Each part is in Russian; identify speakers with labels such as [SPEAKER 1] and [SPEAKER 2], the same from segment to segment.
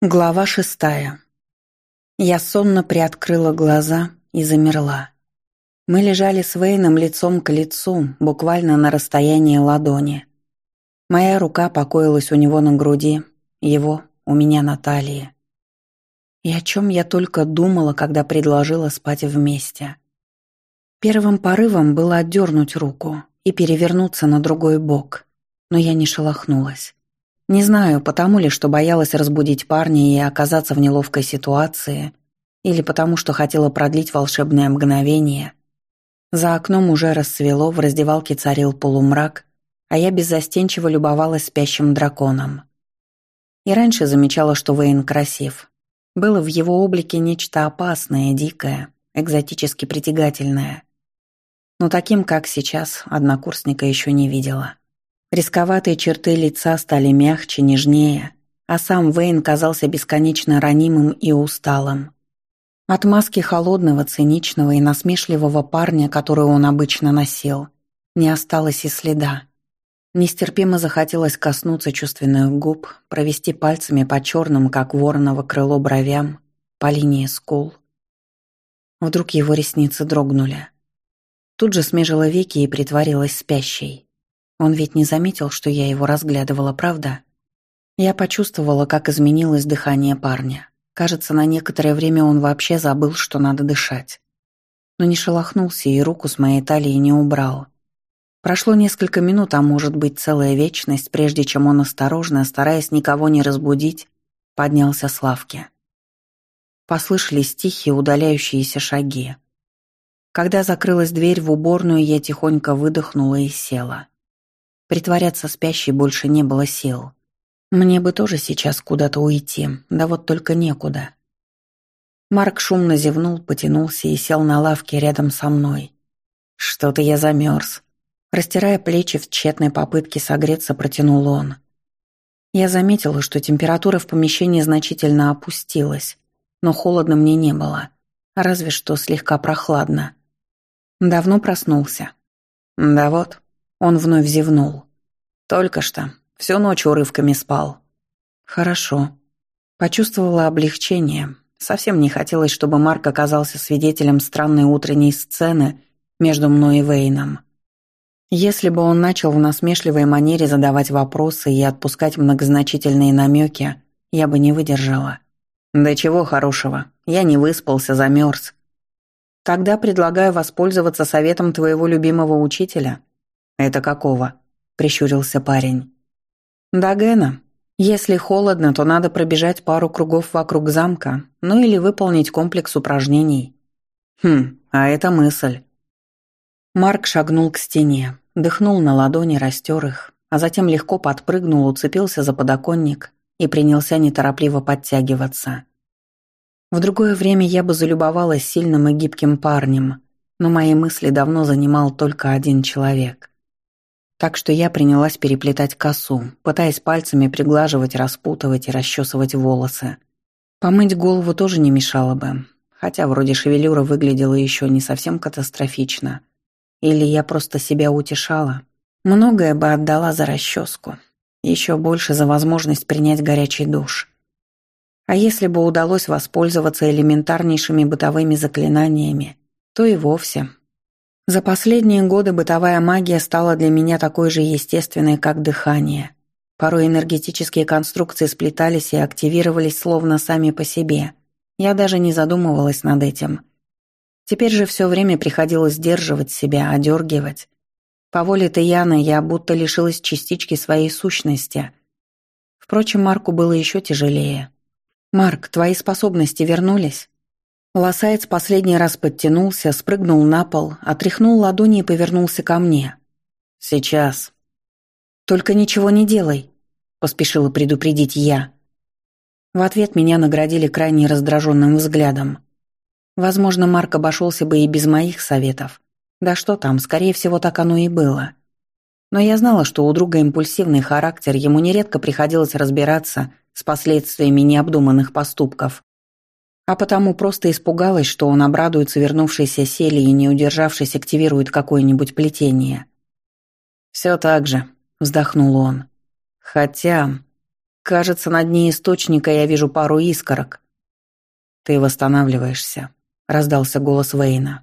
[SPEAKER 1] Глава шестая. Я сонно приоткрыла глаза и замерла. Мы лежали с Вейном лицом к лицу, буквально на расстоянии ладони. Моя рука покоилась у него на груди, его у меня на талии. И о чем я только думала, когда предложила спать вместе. Первым порывом было отдернуть руку и перевернуться на другой бок, но я не шелохнулась. Не знаю, потому ли, что боялась разбудить парня и оказаться в неловкой ситуации, или потому что хотела продлить волшебное мгновение. За окном уже рассвело, в раздевалке царил полумрак, а я беззастенчиво любовалась спящим драконом. И раньше замечала, что Вейн красив. Было в его облике нечто опасное, дикое, экзотически притягательное. Но таким, как сейчас, однокурсника еще не видела. Рисковатые черты лица стали мягче, нежнее, а сам Вейн казался бесконечно ранимым и усталым. От маски холодного, циничного и насмешливого парня, которую он обычно носил, не осталось и следа. Нестерпимо захотелось коснуться чувственных губ, провести пальцами по черным, как вороново крыло бровям, по линии скул. Вдруг его ресницы дрогнули. Тут же смежила веки и притворилась спящей. Он ведь не заметил, что я его разглядывала, правда? Я почувствовала, как изменилось дыхание парня. Кажется, на некоторое время он вообще забыл, что надо дышать. Но не шелохнулся и руку с моей талии не убрал. Прошло несколько минут, а может быть целая вечность, прежде чем он осторожно, стараясь никого не разбудить, поднялся с лавки. Послышались тихие удаляющиеся шаги. Когда закрылась дверь в уборную, я тихонько выдохнула и села. Притворяться спящей больше не было сил. Мне бы тоже сейчас куда-то уйти, да вот только некуда. Марк шумно зевнул, потянулся и сел на лавке рядом со мной. «Что-то я замерз». Растирая плечи в тщетной попытке согреться, протянул он. Я заметила, что температура в помещении значительно опустилась, но холодно мне не было, разве что слегка прохладно. Давно проснулся. Да вот, он вновь зевнул. «Только что. Всю ночь урывками спал». «Хорошо». Почувствовала облегчение. Совсем не хотелось, чтобы Марк оказался свидетелем странной утренней сцены между мной и Вейном. Если бы он начал в насмешливой манере задавать вопросы и отпускать многозначительные намеки, я бы не выдержала. «Да чего хорошего. Я не выспался, замерз». «Тогда предлагаю воспользоваться советом твоего любимого учителя», «Это какого?» – прищурился парень. «Дагена. Если холодно, то надо пробежать пару кругов вокруг замка, ну или выполнить комплекс упражнений». «Хм, а это мысль». Марк шагнул к стене, дыхнул на ладони, растер их, а затем легко подпрыгнул, уцепился за подоконник и принялся неторопливо подтягиваться. В другое время я бы залюбовалась сильным и гибким парнем, но мои мысли давно занимал только один человек. Так что я принялась переплетать косу, пытаясь пальцами приглаживать, распутывать и расчесывать волосы. Помыть голову тоже не мешало бы, хотя вроде шевелюра выглядела еще не совсем катастрофично. Или я просто себя утешала. Многое бы отдала за расческу. Еще больше за возможность принять горячий душ. А если бы удалось воспользоваться элементарнейшими бытовыми заклинаниями, то и вовсе за последние годы бытовая магия стала для меня такой же естественной, как дыхание. Порой энергетические конструкции сплетались и активировались словно сами по себе. Я даже не задумывалась над этим. Теперь же все время приходилось сдерживать себя, одергивать. По воле Таяна я будто лишилась частички своей сущности. Впрочем, Марку было еще тяжелее. «Марк, твои способности вернулись?» Лосаец последний раз подтянулся, спрыгнул на пол, отряхнул ладони и повернулся ко мне. «Сейчас». «Только ничего не делай», — поспешила предупредить я. В ответ меня наградили крайне раздраженным взглядом. Возможно, Марк обошелся бы и без моих советов. Да что там, скорее всего, так оно и было. Но я знала, что у друга импульсивный характер, ему нередко приходилось разбираться с последствиями необдуманных поступков а потому просто испугалась, что он обрадуется вернувшейся сели и, не удержавшись, активирует какое-нибудь плетение. «Все так же», — вздохнул он. «Хотя...» Кажется, на дне источника я вижу пару искорок. Ты восстанавливаешься, раздался голос Вейна.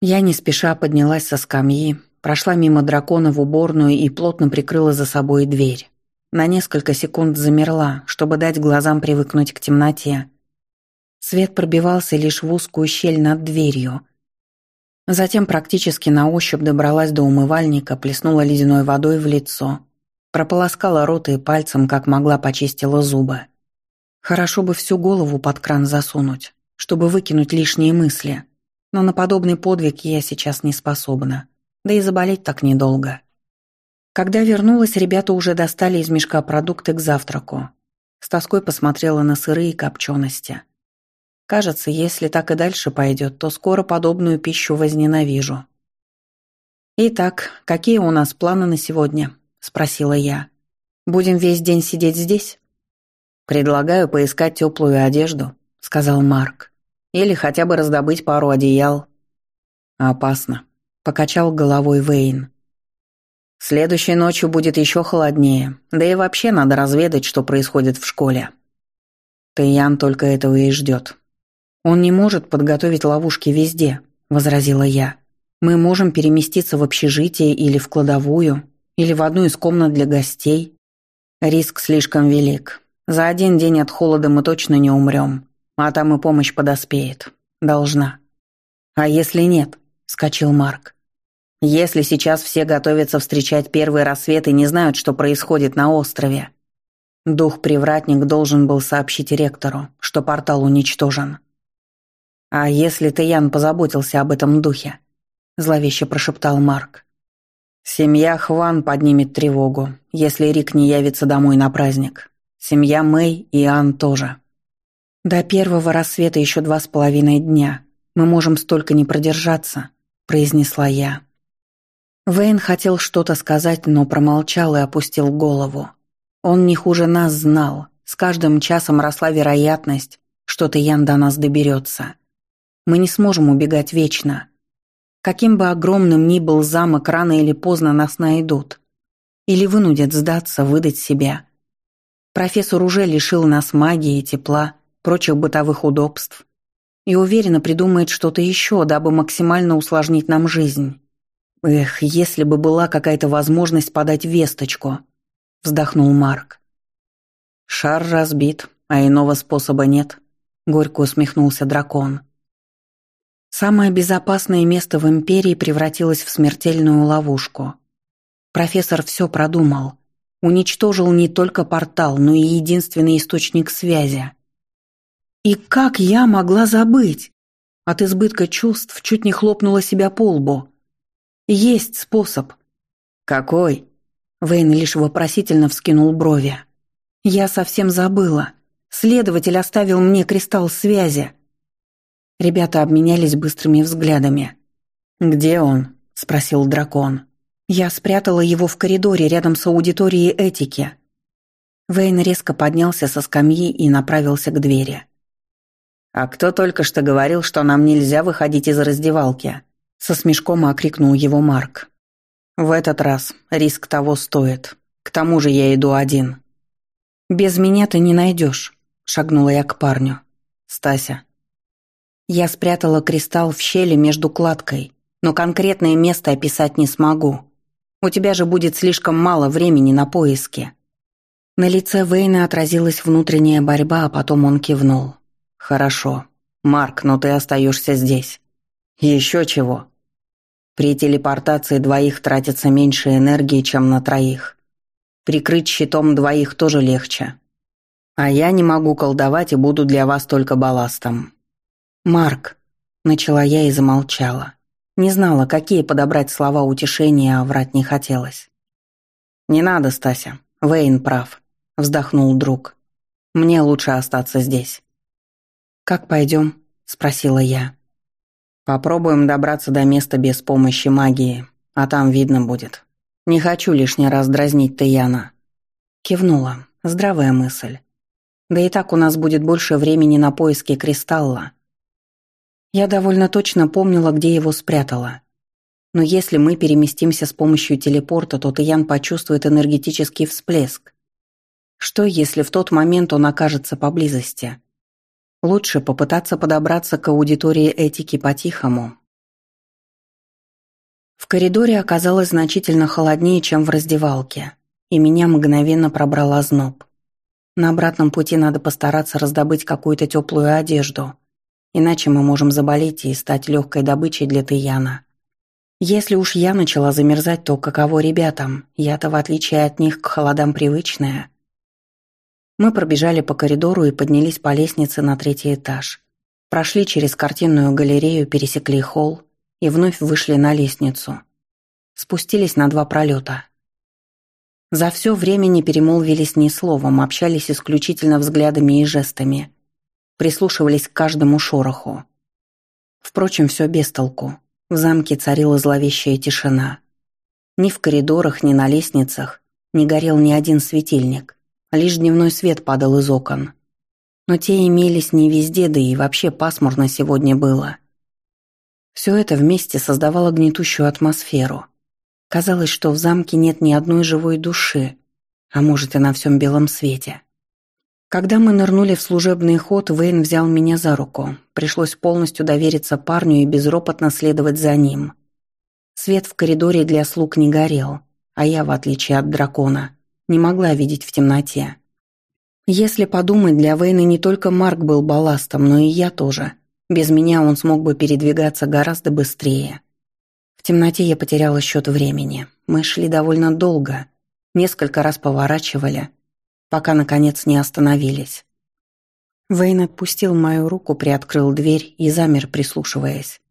[SPEAKER 1] Я не спеша поднялась со скамьи, прошла мимо дракона в уборную и плотно прикрыла за собой дверь. На несколько секунд замерла, чтобы дать глазам привыкнуть к темноте. Свет пробивался лишь в узкую щель над дверью. Затем практически на ощупь добралась до умывальника, плеснула ледяной водой в лицо, прополоскала рот и пальцем, как могла, почистила зубы. Хорошо бы всю голову под кран засунуть, чтобы выкинуть лишние мысли, но на подобный подвиг я сейчас не способна. Да и заболеть так недолго. Когда вернулась, ребята уже достали из мешка продукты к завтраку. С тоской посмотрела на сырые копчености. Кажется, если так и дальше пойдет, то скоро подобную пищу возненавижу. «Итак, какие у нас планы на сегодня?» – спросила я. «Будем весь день сидеть здесь?» «Предлагаю поискать теплую одежду», – сказал Марк. «Или хотя бы раздобыть пару одеял». «Опасно», Покачал головой Вейн. Следующей ночью будет еще холоднее, да и вообще надо разведать, что происходит в школе. Таян только этого и ждет. Он не может подготовить ловушки везде, возразила я. Мы можем переместиться в общежитие или в кладовую, или в одну из комнат для гостей. Риск слишком велик. За один день от холода мы точно не умрем, а там и помощь подоспеет. Должна. А если нет? вскочил Марк. Если сейчас все готовятся встречать первый рассвет и не знают, что происходит на острове. Дух-привратник должен был сообщить ректору, что портал уничтожен. «А если Таян позаботился об этом духе?» – зловеще прошептал Марк. «Семья Хван поднимет тревогу, если Рик не явится домой на праздник. Семья Мэй и Ан тоже. До первого рассвета еще два с половиной дня. Мы можем столько не продержаться», – произнесла я. Вейн хотел что-то сказать, но промолчал и опустил голову. Он не хуже нас знал. С каждым часом росла вероятность, что Таян до нас доберется. Мы не сможем убегать вечно. Каким бы огромным ни был замок, рано или поздно нас найдут. Или вынудят сдаться, выдать себя. Профессор уже лишил нас магии, тепла, прочих бытовых удобств. И уверенно придумает что-то еще, дабы максимально усложнить нам жизнь. «Эх, если бы была какая-то возможность подать весточку», — вздохнул Марк. «Шар разбит, а иного способа нет», — горько усмехнулся дракон. Самое безопасное место в Империи превратилось в смертельную ловушку. Профессор все продумал. Уничтожил не только портал, но и единственный источник связи. И как я могла забыть? От избытка чувств чуть не хлопнула себя по лбу. Есть способ. Какой? Вейн лишь вопросительно вскинул брови. Я совсем забыла. Следователь оставил мне кристалл связи. Ребята обменялись быстрыми взглядами. «Где он?» – спросил дракон. Я спрятала его в коридоре рядом с аудиторией этики. Вейн резко поднялся со скамьи и направился к двери. «А кто только что говорил, что нам нельзя выходить из раздевалки?» Со смешком окрикнул его Марк. «В этот раз риск того стоит. К тому же я иду один». «Без меня ты не найдешь», — шагнула я к парню. «Стася». Я спрятала кристалл в щели между кладкой, но конкретное место описать не смогу. У тебя же будет слишком мало времени на поиски. На лице Вейна отразилась внутренняя борьба, а потом он кивнул. «Хорошо. Марк, но ты остаешься здесь». «Еще чего?» При телепортации двоих тратится меньше энергии, чем на троих. Прикрыть щитом двоих тоже легче. А я не могу колдовать и буду для вас только балластом. Марк, начала я и замолчала. Не знала, какие подобрать слова утешения, а врать не хотелось. Не надо, Стася. Вейн прав, вздохнул друг. Мне лучше остаться здесь. Как пойдем? спросила я. Попробуем добраться до места без помощи магии, а там видно будет. Не хочу лишний раз дразнить Таяна. Кивнула. Здравая мысль. Да и так у нас будет больше времени на поиски кристалла. Я довольно точно помнила, где его спрятала. Но если мы переместимся с помощью телепорта, то Таян почувствует энергетический всплеск. Что, если в тот момент он окажется поблизости? Лучше попытаться подобраться к аудитории этики по-тихому. В коридоре оказалось значительно холоднее, чем в раздевалке, и меня мгновенно пробрал озноб. На обратном пути надо постараться раздобыть какую-то теплую одежду, иначе мы можем заболеть и стать легкой добычей для Таяна. Если уж я начала замерзать, то каково ребятам? Я-то, в отличие от них, к холодам привычная. Мы пробежали по коридору и поднялись по лестнице на третий этаж. Прошли через картинную галерею, пересекли холл и вновь вышли на лестницу. Спустились на два пролета. За все время не перемолвились ни словом, общались исключительно взглядами и жестами. Прислушивались к каждому шороху. Впрочем, все без толку. В замке царила зловещая тишина. Ни в коридорах, ни на лестницах не горел ни один светильник. Лишь дневной свет падал из окон. Но те имелись не везде, да и вообще пасмурно сегодня было. Все это вместе создавало гнетущую атмосферу. Казалось, что в замке нет ни одной живой души, а может и на всем белом свете. Когда мы нырнули в служебный ход, Вейн взял меня за руку. Пришлось полностью довериться парню и безропотно следовать за ним. Свет в коридоре для слуг не горел, а я, в отличие от дракона, не могла видеть в темноте. Если подумать, для Вейна не только Марк был балластом, но и я тоже. Без меня он смог бы передвигаться гораздо быстрее. В темноте я потеряла счет времени. Мы шли довольно долго, несколько раз поворачивали – пока, наконец, не остановились. Вейн отпустил мою руку, приоткрыл дверь и замер, прислушиваясь.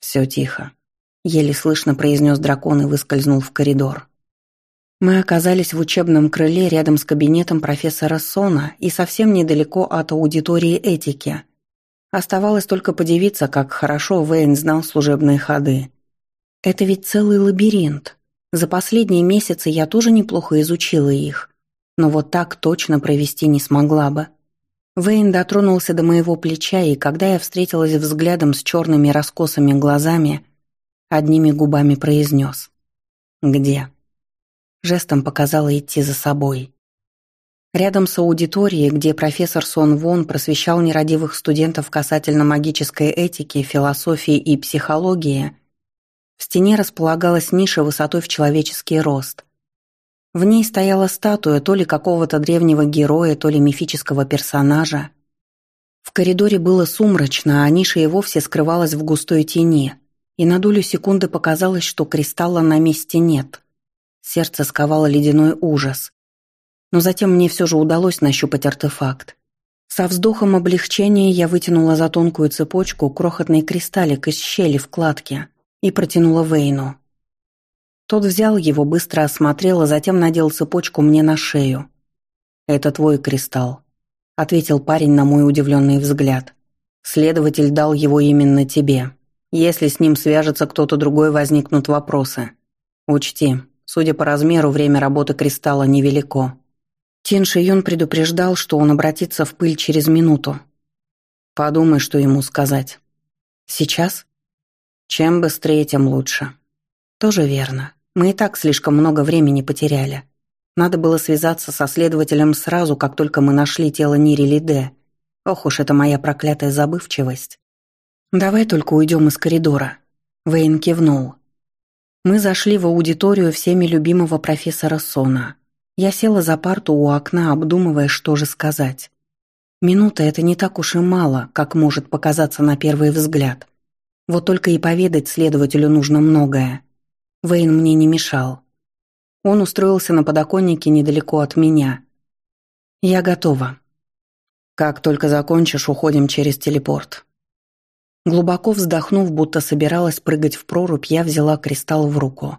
[SPEAKER 1] «Все тихо», — еле слышно произнес дракон и выскользнул в коридор. Мы оказались в учебном крыле рядом с кабинетом профессора Сона и совсем недалеко от аудитории этики. Оставалось только подивиться, как хорошо Вейн знал служебные ходы. Это ведь целый лабиринт. За последние месяцы я тоже неплохо изучила их но вот так точно провести не смогла бы. Вейн дотронулся до моего плеча, и когда я встретилась взглядом с черными раскосыми глазами, одними губами произнес «Где?». Жестом показала идти за собой. Рядом с аудиторией, где профессор Сон Вон просвещал нерадивых студентов касательно магической этики, философии и психологии, в стене располагалась ниша высотой в человеческий рост – в ней стояла статуя то ли какого-то древнего героя, то ли мифического персонажа. В коридоре было сумрачно, а ниша и вовсе скрывалась в густой тени, и на долю секунды показалось, что кристалла на месте нет. Сердце сковало ледяной ужас. Но затем мне все же удалось нащупать артефакт. Со вздохом облегчения я вытянула за тонкую цепочку крохотный кристаллик из щели в кладке и протянула Вейну. Тот взял его, быстро осмотрел, а затем надел цепочку мне на шею. «Это твой кристалл», — ответил парень на мой удивленный взгляд. «Следователь дал его именно тебе. Если с ним свяжется кто-то другой, возникнут вопросы. Учти, судя по размеру, время работы кристалла невелико». Тин Шиюн предупреждал, что он обратится в пыль через минуту. «Подумай, что ему сказать». «Сейчас?» «Чем быстрее, тем лучше». «Тоже верно. Мы и так слишком много времени потеряли. Надо было связаться со следователем сразу, как только мы нашли тело Нири Лиде. Ох уж это моя проклятая забывчивость. «Давай только уйдем из коридора», — Вейн кивнул. Мы зашли в аудиторию всеми любимого профессора Сона. Я села за парту у окна, обдумывая, что же сказать. Минута — это не так уж и мало, как может показаться на первый взгляд. Вот только и поведать следователю нужно многое. Вейн мне не мешал. Он устроился на подоконнике недалеко от меня. Я готова. Как только закончишь, уходим через телепорт. Глубоко вздохнув, будто собиралась прыгать в прорубь, я взяла кристалл в руку.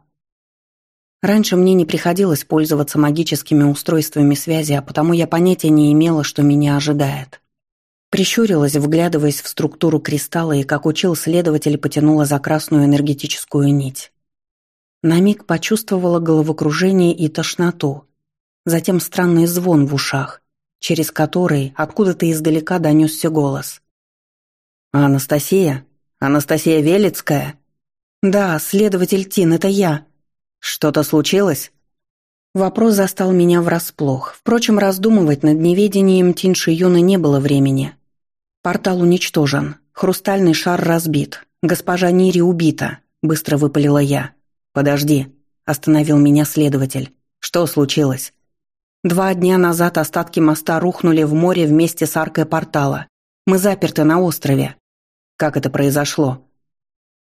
[SPEAKER 1] Раньше мне не приходилось пользоваться магическими устройствами связи, а потому я понятия не имела, что меня ожидает. Прищурилась, вглядываясь в структуру кристалла, и, как учил следователь, потянула за красную энергетическую нить. На миг почувствовала головокружение и тошноту, затем странный звон в ушах, через который откуда-то издалека донесся голос. «Анастасия? Анастасия Велицкая?» «Да, следователь Тин, это я». «Что-то случилось?» Вопрос застал меня врасплох. Впрочем, раздумывать над неведением Тинши Юны не было времени. Портал уничтожен. Хрустальный шар разбит. Госпожа Нири убита. Быстро выпалила я. «Подожди», – остановил меня следователь. «Что случилось?» Два дня назад остатки моста рухнули в море вместе с аркой портала. Мы заперты на острове. Как это произошло?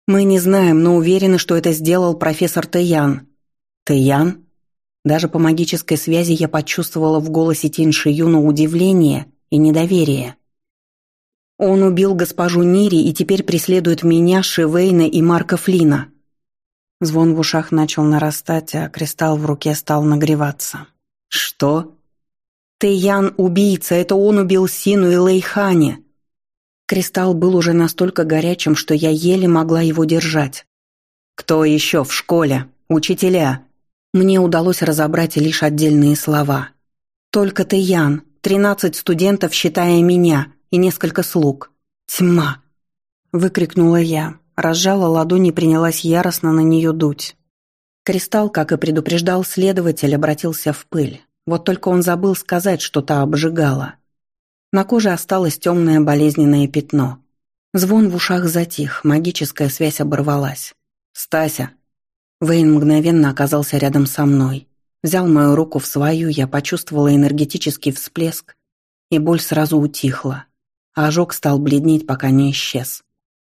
[SPEAKER 1] Мы не знаем, но уверены, что это сделал профессор Тэян. Тэян? Даже по магической связи я почувствовала в голосе Тинши Юну удивление и недоверие. Он убил госпожу Нири и теперь преследует меня, Шивейна и Марка Флина. Звон в ушах начал нарастать, а кристалл в руке стал нагреваться. «Что?» «Тэйян – убийца, это он убил Сину и Лейхани!» Кристалл был уже настолько горячим, что я еле могла его держать. «Кто еще в школе? Учителя?» Мне удалось разобрать лишь отдельные слова. «Только ты, Ян, тринадцать студентов, считая меня, и несколько слуг. Тьма!» Выкрикнула я, разжала ладонь и принялась яростно на нее дуть. Кристалл, как и предупреждал следователь, обратился в пыль. Вот только он забыл сказать, что та обжигала. На коже осталось темное болезненное пятно. Звон в ушах затих, магическая связь оборвалась. «Стася!» Вейн мгновенно оказался рядом со мной. Взял мою руку в свою, я почувствовала энергетический всплеск, и боль сразу утихла. А ожог стал бледнеть, пока не исчез.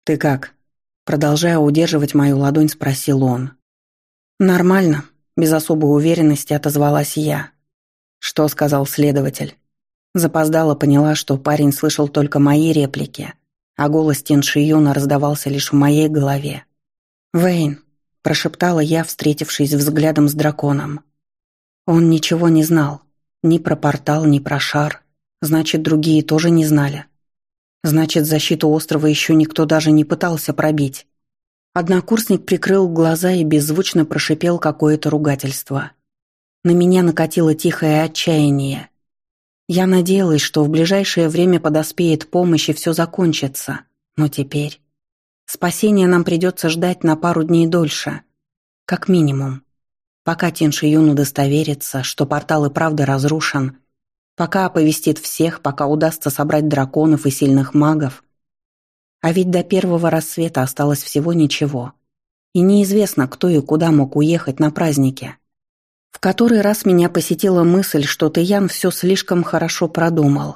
[SPEAKER 1] «Ты как?» Продолжая удерживать мою ладонь, спросил он. «Нормально», — без особой уверенности отозвалась я. «Что сказал следователь?» Запоздала поняла, что парень слышал только мои реплики, а голос Тиншиюна раздавался лишь в моей голове. «Вейн, – прошептала я, встретившись взглядом с драконом. Он ничего не знал. Ни про портал, ни про шар. Значит, другие тоже не знали. Значит, защиту острова еще никто даже не пытался пробить. Однокурсник прикрыл глаза и беззвучно прошипел какое-то ругательство. На меня накатило тихое отчаяние. Я надеялась, что в ближайшее время подоспеет помощь и все закончится. Но теперь... Спасения нам придется ждать на пару дней дольше. Как минимум. Пока Тинши Юн удостоверится, что портал и правда разрушен, пока оповестит всех, пока удастся собрать драконов и сильных магов. А ведь до первого рассвета осталось всего ничего. И неизвестно, кто и куда мог уехать на празднике. В который раз меня посетила мысль, что Таян все слишком хорошо продумал.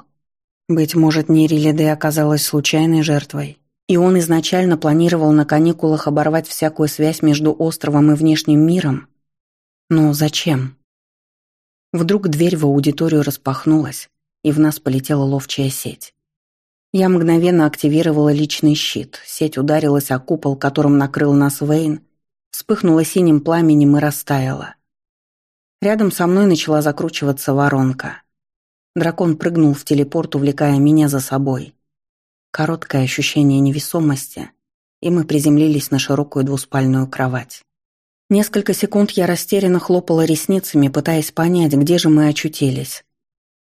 [SPEAKER 1] Быть может, Нерилиде оказалась случайной жертвой. И он изначально планировал на каникулах оборвать всякую связь между островом и внешним миром? Но зачем? Вдруг дверь в аудиторию распахнулась, и в нас полетела ловчая сеть. Я мгновенно активировала личный щит, сеть ударилась о купол, которым накрыл нас Вейн, вспыхнула синим пламенем и растаяла. Рядом со мной начала закручиваться воронка. Дракон прыгнул в телепорт, увлекая меня за собой. Короткое ощущение невесомости, и мы приземлились на широкую двуспальную кровать. Несколько секунд я растерянно хлопала ресницами, пытаясь понять, где же мы очутились.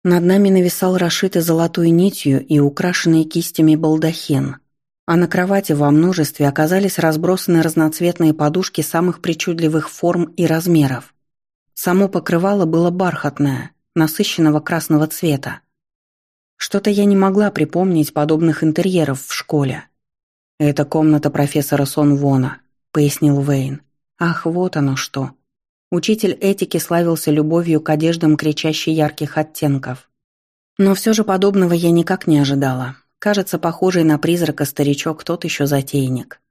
[SPEAKER 1] Над нами нависал расшитый золотой нитью и украшенный кистями балдахин, а на кровати во множестве оказались разбросаны разноцветные подушки самых причудливых форм и размеров. Само покрывало было бархатное, насыщенного красного цвета, что-то я не могла припомнить подобных интерьеров в школе. «Это комната профессора Сон Вона», — пояснил Вейн. «Ах, вот оно что». Учитель этики славился любовью к одеждам кричащей ярких оттенков. Но все же подобного я никак не ожидала. Кажется, похожий на призрака старичок тот еще затейник.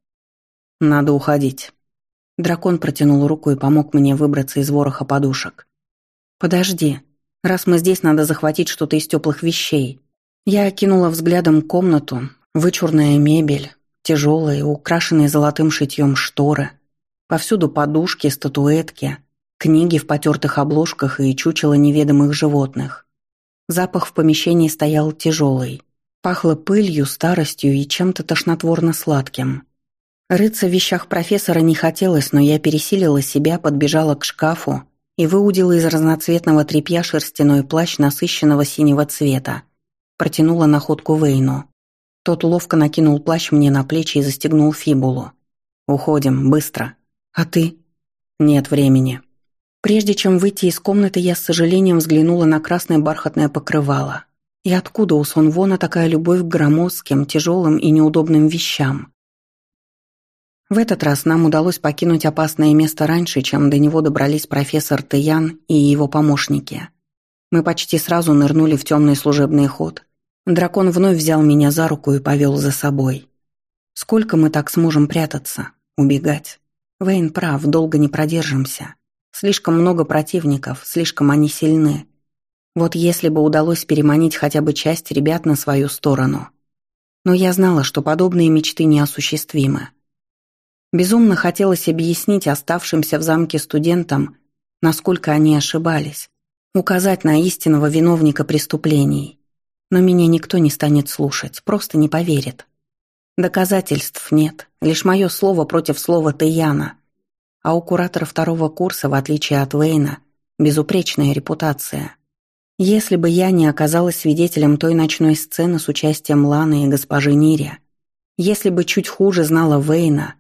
[SPEAKER 1] «Надо уходить». Дракон протянул руку и помог мне выбраться из вороха подушек. «Подожди», Раз мы здесь, надо захватить что-то из теплых вещей. Я окинула взглядом комнату, вычурная мебель, тяжелые, украшенные золотым шитьем шторы. Повсюду подушки, статуэтки, книги в потертых обложках и чучело неведомых животных. Запах в помещении стоял тяжелый. Пахло пылью, старостью и чем-то тошнотворно-сладким. Рыться в вещах профессора не хотелось, но я пересилила себя, подбежала к шкафу и выудила из разноцветного тряпья шерстяной плащ насыщенного синего цвета. Протянула находку Вейну. Тот ловко накинул плащ мне на плечи и застегнул фибулу. «Уходим, быстро. А ты?» «Нет времени». Прежде чем выйти из комнаты, я с сожалением взглянула на красное бархатное покрывало. И откуда у Сон Вона такая любовь к громоздким, тяжелым и неудобным вещам? В этот раз нам удалось покинуть опасное место раньше, чем до него добрались профессор Тыян и его помощники. Мы почти сразу нырнули в темный служебный ход. Дракон вновь взял меня за руку и повел за собой. Сколько мы так сможем прятаться, убегать? Вейн прав, долго не продержимся. Слишком много противников, слишком они сильны. Вот если бы удалось переманить хотя бы часть ребят на свою сторону. Но я знала, что подобные мечты неосуществимы. Безумно хотелось объяснить оставшимся в замке студентам, насколько они ошибались, указать на истинного виновника преступлений. Но меня никто не станет слушать, просто не поверит. Доказательств нет, лишь мое слово против слова Таяна. А у куратора второго курса, в отличие от Вейна, безупречная репутация. Если бы я не оказалась свидетелем той ночной сцены с участием Ланы и госпожи Нири, если бы чуть хуже знала Вейна,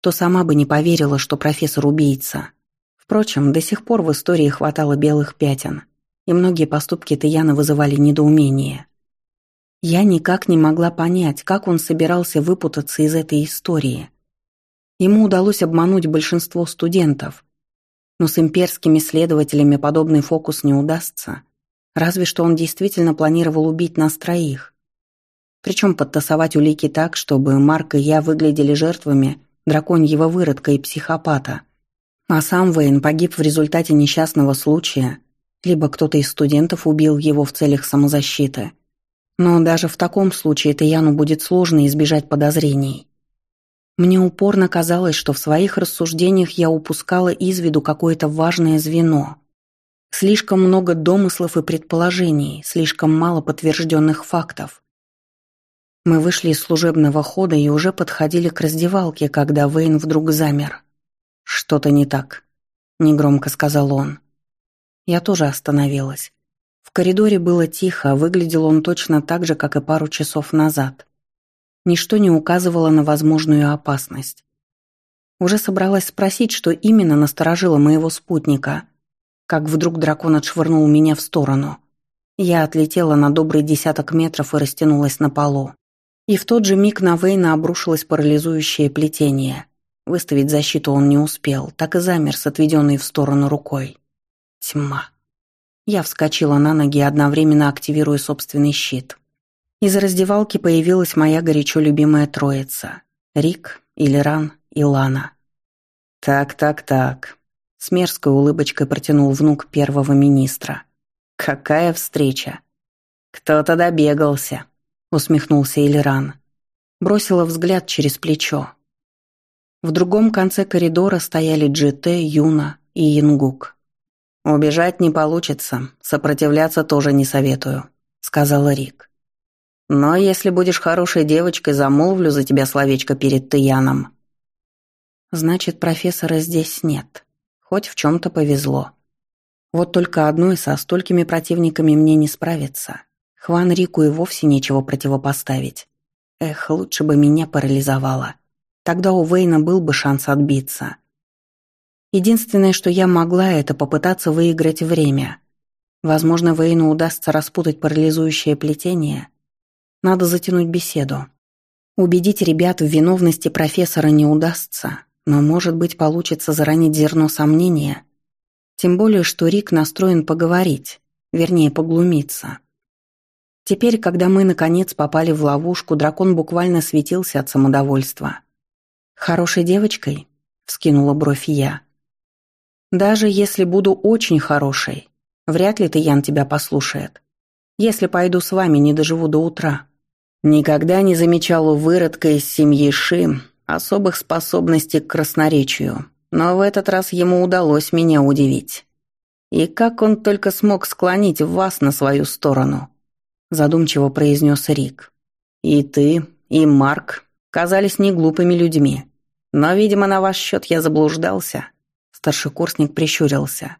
[SPEAKER 1] то сама бы не поверила, что профессор убийца. Впрочем, до сих пор в истории хватало белых пятен, и многие поступки Таяна вызывали недоумение. Я никак не могла понять, как он собирался выпутаться из этой истории. Ему удалось обмануть большинство студентов, но с имперскими следователями подобный фокус не удастся, разве что он действительно планировал убить нас троих. Причем подтасовать улики так, чтобы Марк и я выглядели жертвами драконьего выродка и психопата, а сам Вейн погиб в результате несчастного случая, либо кто-то из студентов убил его в целях самозащиты – но даже в таком случае Таяну будет сложно избежать подозрений. Мне упорно казалось, что в своих рассуждениях я упускала из виду какое-то важное звено. Слишком много домыслов и предположений, слишком мало подтвержденных фактов. Мы вышли из служебного хода и уже подходили к раздевалке, когда Вейн вдруг замер. «Что-то не так», — негромко сказал он. Я тоже остановилась. В коридоре было тихо, выглядел он точно так же, как и пару часов назад. Ничто не указывало на возможную опасность. Уже собралась спросить, что именно насторожило моего спутника, как вдруг дракон отшвырнул меня в сторону. Я отлетела на добрый десяток метров и растянулась на полу. И в тот же миг на Вейна обрушилось парализующее плетение. Выставить защиту он не успел, так и замер с отведенной в сторону рукой. Тьма. Я вскочила на ноги, одновременно активируя собственный щит. Из раздевалки появилась моя горячо любимая троица. Рик, Илеран и Лана. «Так, так, так», — с мерзкой улыбочкой протянул внук первого министра. «Какая встреча!» «Кто-то добегался», — усмехнулся Илеран. Бросила взгляд через плечо. В другом конце коридора стояли Джите, Юна и Янгук. «Убежать не получится, сопротивляться тоже не советую», — сказала Рик. «Но если будешь хорошей девочкой, замолвлю за тебя словечко перед Тыяном». «Значит, профессора здесь нет. Хоть в чем-то повезло. Вот только одной со столькими противниками мне не справиться. Хван Рику и вовсе нечего противопоставить. Эх, лучше бы меня парализовало. Тогда у Вейна был бы шанс отбиться». Единственное, что я могла, это попытаться выиграть время. Возможно, Вейну удастся распутать парализующее плетение. Надо затянуть беседу. Убедить ребят в виновности профессора не удастся, но, может быть, получится заранить зерно сомнения. Тем более, что Рик настроен поговорить, вернее, поглумиться. Теперь, когда мы, наконец, попали в ловушку, дракон буквально светился от самодовольства. «Хорошей девочкой?» — вскинула бровь я. Даже если буду очень хорошей, вряд ли Таян тебя послушает. Если пойду с вами, не доживу до утра. Никогда не замечал у выродка из семьи Ши особых способностей к красноречию, но в этот раз ему удалось меня удивить. И как он только смог склонить вас на свою сторону, задумчиво произнес Рик. И ты, и Марк казались неглупыми людьми, но, видимо, на ваш счет я заблуждался. Старшекурсник прищурился.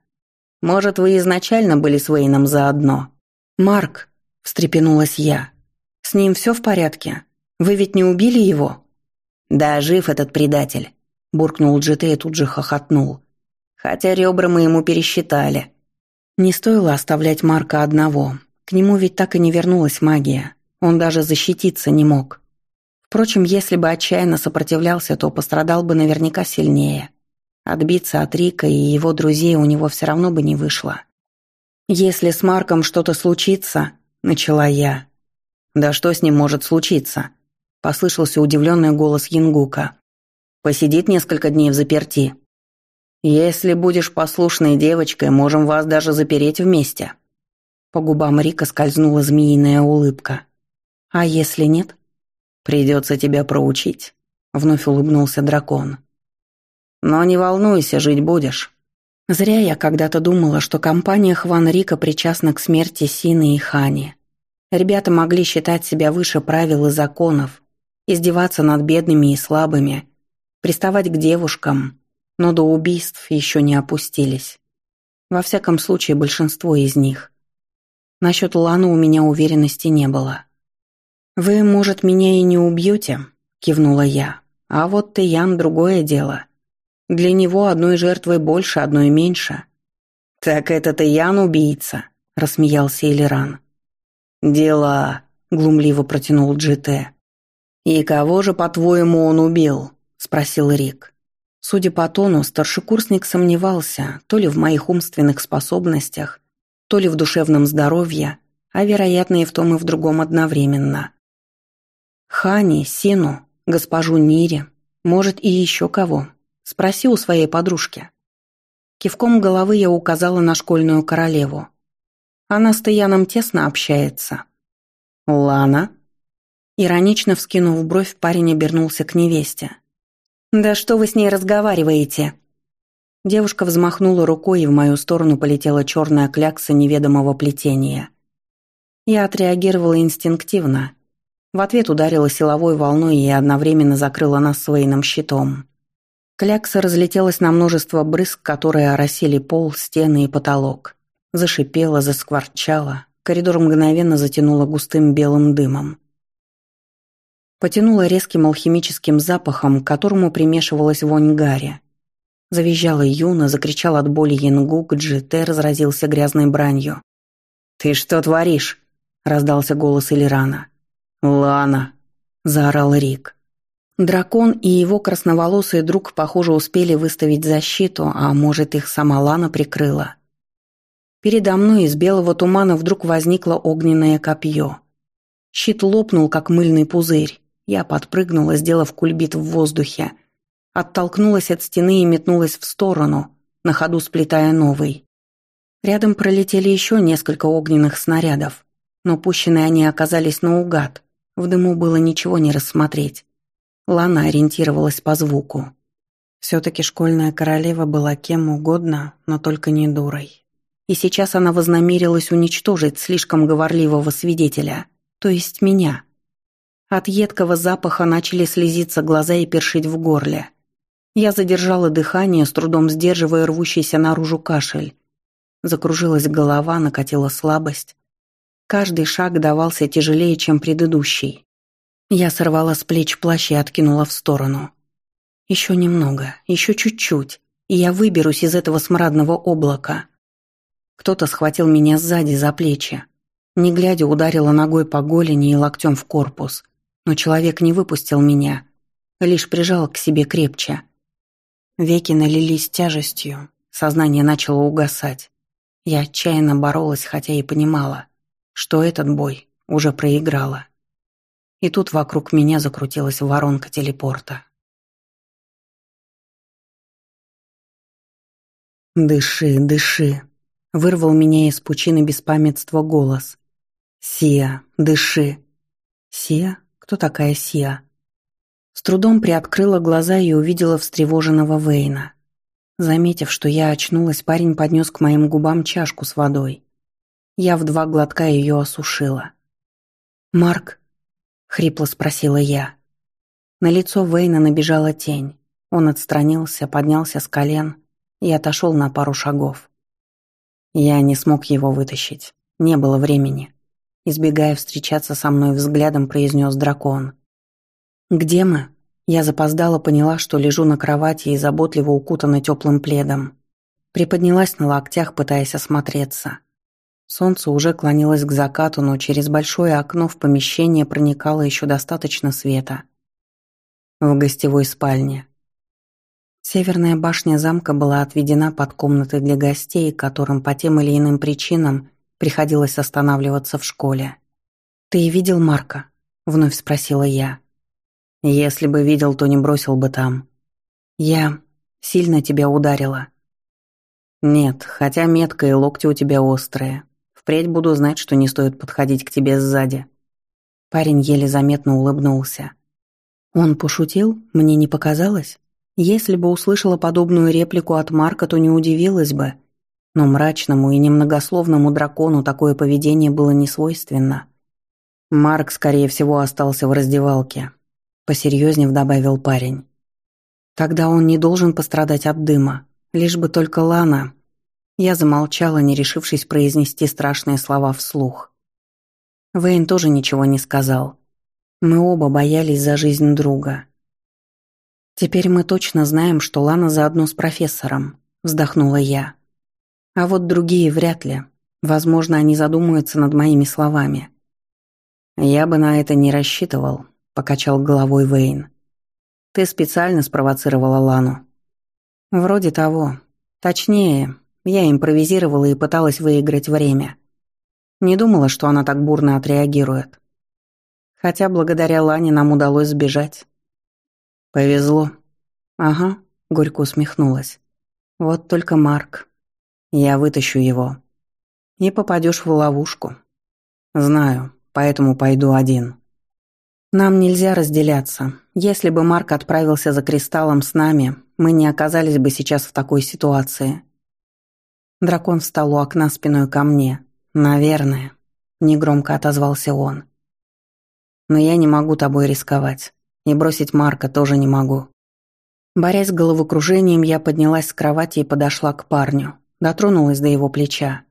[SPEAKER 1] «Может, вы изначально были с Вейном заодно?» «Марк», — встрепенулась я, — «с ним все в порядке? Вы ведь не убили его?» «Да, жив этот предатель», — буркнул Джите и тут же хохотнул. Хотя ребра мы ему пересчитали. Не стоило оставлять Марка одного. К нему ведь так и не вернулась магия. Он даже защититься не мог. Впрочем, если бы отчаянно сопротивлялся, то пострадал бы наверняка сильнее. Отбиться от Рика и его друзей у него все равно бы не вышло. «Если с Марком что-то случится», — начала я. «Да что с ним может случиться?» — послышался удивленный голос Янгука. «Посидит несколько дней в заперти. Если будешь послушной девочкой, можем вас даже запереть вместе». По губам Рика скользнула змеиная улыбка. «А если нет?» «Придется тебя проучить», — вновь улыбнулся дракон. «Но не волнуйся, жить будешь». Зря я когда-то думала, что компания Хван Рика причастна к смерти Сины и Хани. Ребята могли считать себя выше правил и законов, издеваться над бедными и слабыми, приставать к девушкам, но до убийств еще не опустились. Во всяком случае, большинство из них. Насчет Ланы у меня уверенности не было. «Вы, может, меня и не убьете?» – кивнула я. «А вот ты, Ян, другое дело. Для него одной жертвой больше, одной меньше». «Так это ты, Ян, убийца?» – рассмеялся Элиран. «Дела», – глумливо протянул Джите. «И кого же, по-твоему, он убил?» – спросил Рик. Судя по тону, старшекурсник сомневался то ли в моих умственных способностях, то ли в душевном здоровье, а вероятно и в том и в другом одновременно. Хани, Сину, госпожу Нире, может и еще кого. Спроси у своей подружки. Кивком головы я указала на школьную королеву. Она с Таяном тесно общается. «Лана?» Иронично вскинув бровь, парень обернулся к невесте. «Да что вы с ней разговариваете?» Девушка взмахнула рукой, и в мою сторону полетела черная клякса неведомого плетения. Я отреагировала инстинктивно – в ответ ударила силовой волной и одновременно закрыла нас своим щитом. Клякса разлетелась на множество брызг, которые оросили пол, стены и потолок. Зашипела, заскворчала. Коридор мгновенно затянуло густым белым дымом. Потянуло резким алхимическим запахом, к которому примешивалась вонь гари. Завизжала Юна, закричал от боли Янгук, Джите разразился грязной бранью. «Ты что творишь?» – раздался голос Элирана. «Лана!» – заорал Рик. Дракон и его красноволосый друг, похоже, успели выставить защиту, а может, их сама Лана прикрыла. Передо мной из белого тумана вдруг возникло огненное копье. Щит лопнул, как мыльный пузырь. Я подпрыгнула, сделав кульбит в воздухе. Оттолкнулась от стены и метнулась в сторону, на ходу сплетая новый. Рядом пролетели еще несколько огненных снарядов, но пущенные они оказались наугад. В дыму было ничего не рассмотреть. Лана ориентировалась по звуку. Все-таки школьная королева была кем угодно, но только не дурой. И сейчас она вознамерилась уничтожить слишком говорливого свидетеля, то есть меня. От едкого запаха начали слезиться глаза и першить в горле. Я задержала дыхание, с трудом сдерживая рвущийся наружу кашель. Закружилась голова, накатила слабость. Каждый шаг давался тяжелее, чем предыдущий. Я сорвала с плеч плащ и откинула в сторону. Еще немного, еще чуть-чуть, и я выберусь из этого смрадного облака. Кто-то схватил меня сзади за плечи. Не глядя, ударила ногой по голени и локтем в корпус. Но человек не выпустил меня, лишь прижал к себе крепче. Веки налились тяжестью, сознание начало угасать. Я отчаянно боролась, хотя и понимала что этот бой уже проиграла. И тут вокруг меня закрутилась воронка телепорта. «Дыши, дыши!» — вырвал меня из пучины беспамятства голос. «Сия, дыши!» «Сия? Кто такая Сия?» С трудом приоткрыла глаза и увидела встревоженного Вейна. Заметив, что я очнулась, парень поднес к моим губам чашку с водой. Я в два глотка ее осушила. «Марк?» — хрипло спросила я. На лицо Вейна набежала тень. Он отстранился, поднялся с колен и отошел на пару шагов. Я не смог его вытащить. Не было времени. Избегая встречаться со мной взглядом, произнес дракон. «Где мы?» Я запоздала, поняла, что лежу на кровати и заботливо укутана теплым пледом. Приподнялась на локтях, пытаясь осмотреться. Солнце уже клонилось к закату, но через большое окно в помещение проникало еще достаточно света. В гостевой спальне. Северная башня замка была отведена под комнаты для гостей, которым по тем или иным причинам приходилось останавливаться в школе. «Ты видел Марка?» — вновь спросила я. «Если бы видел, то не бросил бы там. Я сильно тебя ударила». «Нет, хотя метка и локти у тебя острые. Впредь буду знать, что не стоит подходить к тебе сзади». Парень еле заметно улыбнулся. Он пошутил? Мне не показалось? Если бы услышала подобную реплику от Марка, то не удивилась бы. Но мрачному и немногословному дракону такое поведение было несвойственно. Марк, скорее всего, остался в раздевалке. Посерьезнее добавил парень. Тогда он не должен пострадать от дыма. Лишь бы только Лана. Я замолчала, не решившись произнести страшные слова вслух. Вейн тоже ничего не сказал. Мы оба боялись за жизнь друга. «Теперь мы точно знаем, что Лана заодно с профессором», — вздохнула я. «А вот другие вряд ли. Возможно, они задумаются над моими словами». «Я бы на это не рассчитывал», — покачал головой Вейн. «Ты специально спровоцировала Лану». «Вроде того. Точнее, я импровизировала и пыталась выиграть время. Не думала, что она так бурно отреагирует. Хотя благодаря Лане нам удалось сбежать. «Повезло». «Ага», — горько усмехнулась. «Вот только Марк. Я вытащу его. И попадешь в ловушку. Знаю, поэтому пойду один». «Нам нельзя разделяться. Если бы Марк отправился за кристаллом с нами, мы не оказались бы сейчас в такой ситуации». Дракон встал у окна спиной ко мне. «Наверное», — негромко отозвался он. «Но я не могу тобой рисковать. И бросить Марка тоже не могу. Борясь с головокружением, я поднялась с кровати и подошла к парню. Дотронулась до его плеча.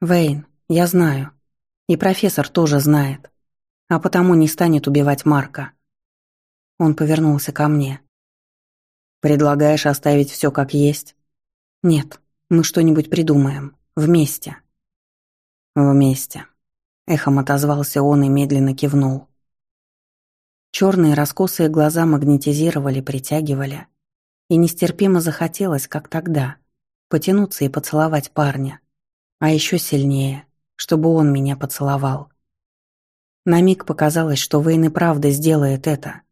[SPEAKER 1] «Вейн, я знаю. И профессор тоже знает. А потому не станет убивать Марка». Он повернулся ко мне. «Предлагаешь оставить все как есть?» «Нет, мы что-нибудь придумаем. Вместе». «Вместе», — эхом отозвался он и медленно кивнул. Черные раскосые глаза магнетизировали, притягивали. И нестерпимо захотелось, как тогда, потянуться и поцеловать парня. А еще сильнее, чтобы он меня поцеловал. На миг показалось, что Вейн и правда сделает это.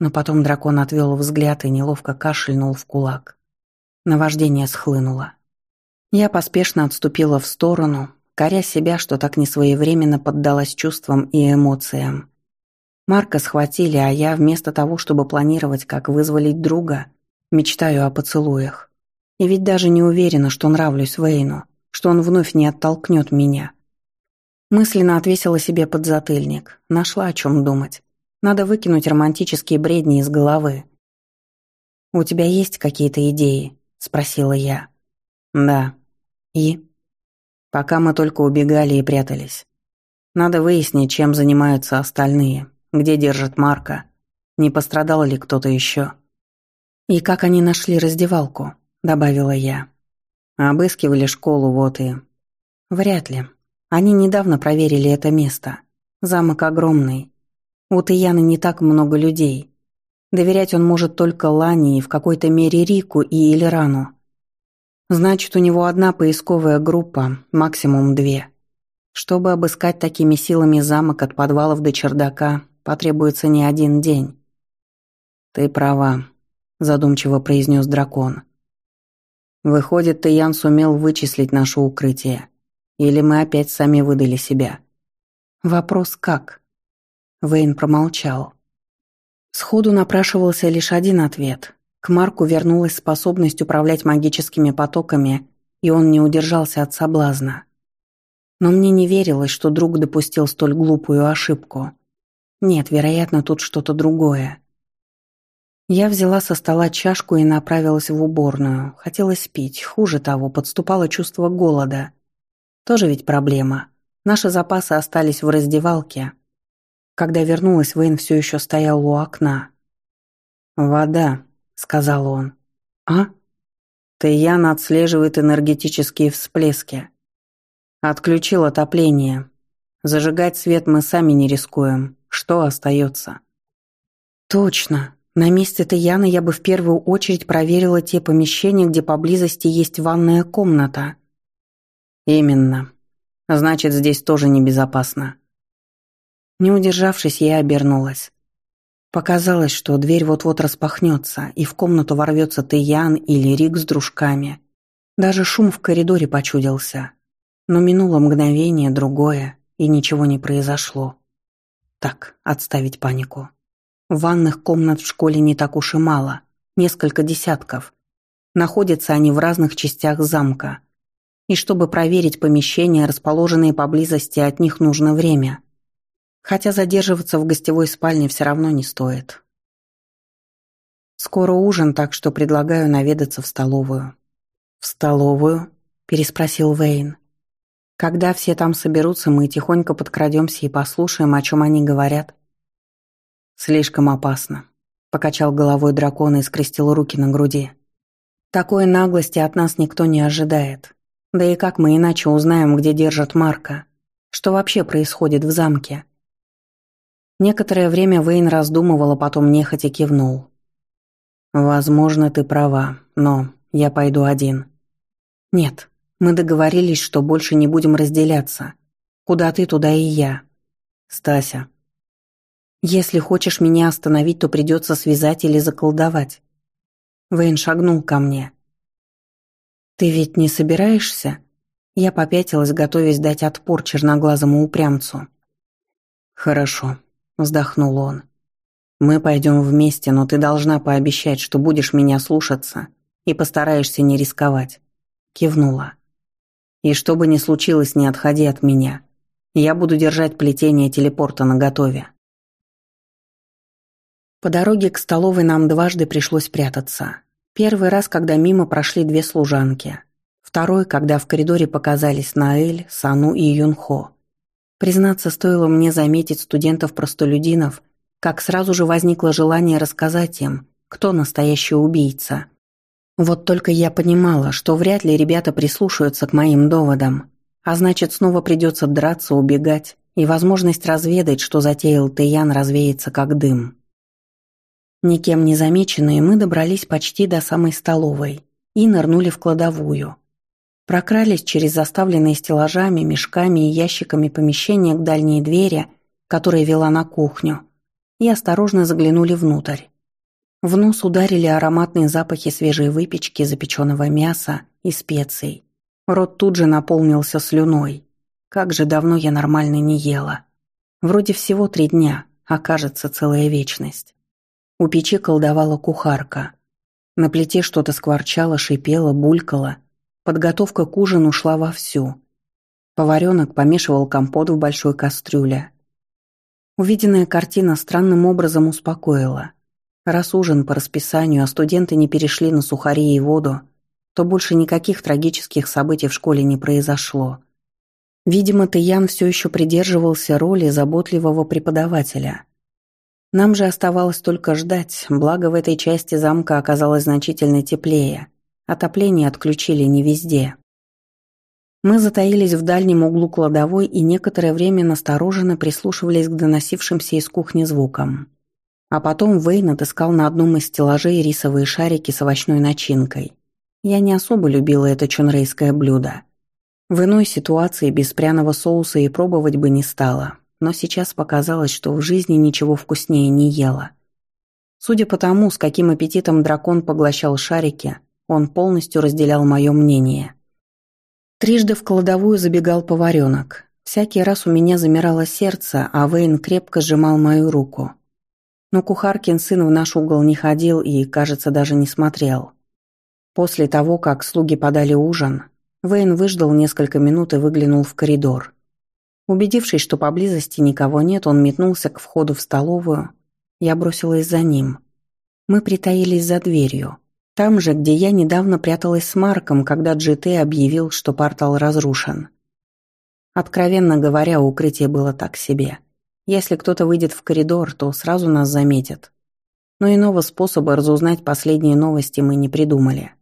[SPEAKER 1] Но потом дракон отвел взгляд и неловко кашельнул в кулак. Наваждение схлынуло. Я поспешно отступила в сторону, коря себя, что так несвоевременно поддалась чувствам и эмоциям. Марка схватили, а я, вместо того, чтобы планировать, как вызволить друга, мечтаю о поцелуях. И ведь даже не уверена, что нравлюсь Вейну, что он вновь не оттолкнет меня. Мысленно отвесила себе подзатыльник, нашла о чем думать. Надо выкинуть романтические бредни из головы. «У тебя есть какие-то идеи?» – спросила я. «Да». «И?» «Пока мы только убегали и прятались. Надо выяснить, чем занимаются остальные, где держит Марка, не пострадал ли кто-то еще. «И как они нашли раздевалку?» – добавила я. «Обыскивали школу, вот и...» «Вряд ли. Они недавно проверили это место. Замок огромный. У Таяны не так много людей. Доверять он может только Лане и в какой-то мере Рику и Элирану. Значит, у него одна поисковая группа, максимум две. Чтобы обыскать такими силами замок от подвалов до чердака, потребуется не один день». «Ты права», — задумчиво произнес дракон. «Выходит, Таян сумел вычислить наше укрытие. Или мы опять сами выдали себя?» «Вопрос как?» Вейн промолчал. Сходу напрашивался лишь один ответ. К Марку вернулась способность управлять магическими потоками, и он не удержался от соблазна. Но мне не верилось, что друг допустил столь глупую ошибку. Нет, вероятно, тут что-то другое. Я взяла со стола чашку и направилась в уборную. Хотелось пить, хуже того, подступало чувство голода. Тоже ведь проблема. Наши запасы остались в раздевалке. Когда вернулась, Вейн все еще стоял у окна. «Вода», — сказал он. «А? Тэйян отслеживает энергетические всплески. Отключил отопление. Зажигать свет мы сами не рискуем. Что остается? Точно. На месте Тэйяна я бы в первую очередь проверила те помещения, где поблизости есть ванная комната. Именно. Значит, здесь тоже небезопасно. Не удержавшись, я обернулась. Показалось, что дверь вот-вот распахнется, и в комнату ворвется Тэйян или Рик с дружками. Даже шум в коридоре почудился. Но минуло мгновение, другое, и ничего не произошло. Так, отставить панику. Ванных комнат в школе не так уж и мало, несколько десятков. Находятся они в разных частях замка. И чтобы проверить помещения, расположенные поблизости, от них нужно время. Хотя задерживаться в гостевой спальне все равно не стоит. Скоро ужин, так что предлагаю наведаться в столовую. «В столовую?» – переспросил Вейн. «Когда все там соберутся, мы тихонько подкрадемся и послушаем, о чем они говорят». «Слишком опасно», — покачал головой дракон и скрестил руки на груди. «Такой наглости от нас никто не ожидает. Да и как мы иначе узнаем, где держат Марка? Что вообще происходит в замке?» Некоторое время Вейн раздумывал, а потом нехотя кивнул. «Возможно, ты права, но я пойду один». «Нет, мы договорились, что больше не будем разделяться. Куда ты, туда и я». «Стася, если хочешь меня остановить, то придется связать или заколдовать. Вейн шагнул ко мне. Ты ведь не собираешься? Я попятилась, готовясь дать отпор черноглазому упрямцу. Хорошо, вздохнул он. Мы пойдем вместе, но ты должна пообещать, что будешь меня слушаться и постараешься не рисковать. Кивнула. И что бы ни случилось, не отходи от меня. Я буду держать плетение телепорта наготове. По дороге к столовой нам дважды пришлось прятаться. Первый раз, когда мимо прошли две служанки. Второй, когда в коридоре показались Наэль, Сану и Юнхо. Признаться, стоило мне заметить студентов-простолюдинов, как сразу же возникло желание рассказать им, кто настоящий убийца. Вот только я понимала, что вряд ли ребята прислушаются к моим доводам, а значит, снова придется драться, убегать, и возможность разведать, что затеял Тэян, развеется как дым. Никем не замеченные, мы добрались почти до самой столовой и нырнули в кладовую. Прокрались через заставленные стеллажами, мешками и ящиками помещения к дальней двери, которая вела на кухню, и осторожно заглянули внутрь. В нос ударили ароматные запахи свежей выпечки, запеченного мяса и специй. Рот тут же наполнился слюной. Как же давно я нормально не ела. Вроде всего три дня, а кажется целая вечность. У печи колдовала кухарка. На плите что-то скворчало, шипело, булькало. Подготовка к ужину шла вовсю. Поваренок помешивал компот в большой кастрюле. Увиденная картина странным образом успокоила. Раз ужин по расписанию, а студенты не перешли на сухари и воду, то больше никаких трагических событий в школе не произошло. Видимо, Таян все еще придерживался роли заботливого преподавателя – нам же оставалось только ждать, благо в этой части замка оказалось значительно теплее. Отопление отключили не везде. Мы затаились в дальнем углу кладовой и некоторое время настороженно прислушивались к доносившимся из кухни звукам. А потом Вейн отыскал на одном из стеллажей рисовые шарики с овощной начинкой. Я не особо любила это чунрейское блюдо. В иной ситуации без пряного соуса и пробовать бы не стала но сейчас показалось, что в жизни ничего вкуснее не ела. Судя по тому, с каким аппетитом дракон поглощал шарики, он полностью разделял мое мнение. Трижды в кладовую забегал поваренок. Всякий раз у меня замирало сердце, а Вейн крепко сжимал мою руку. Но кухаркин сын в наш угол не ходил и, кажется, даже не смотрел. После того, как слуги подали ужин, Вейн выждал несколько минут и выглянул в коридор. Убедившись, что поблизости никого нет, он метнулся к входу в столовую. Я бросилась за ним. Мы притаились за дверью. Там же, где я недавно пряталась с Марком, когда GT объявил, что портал разрушен. Откровенно говоря, укрытие было так себе. Если кто-то выйдет в коридор, то сразу нас заметят. Но иного способа разузнать последние новости мы не придумали.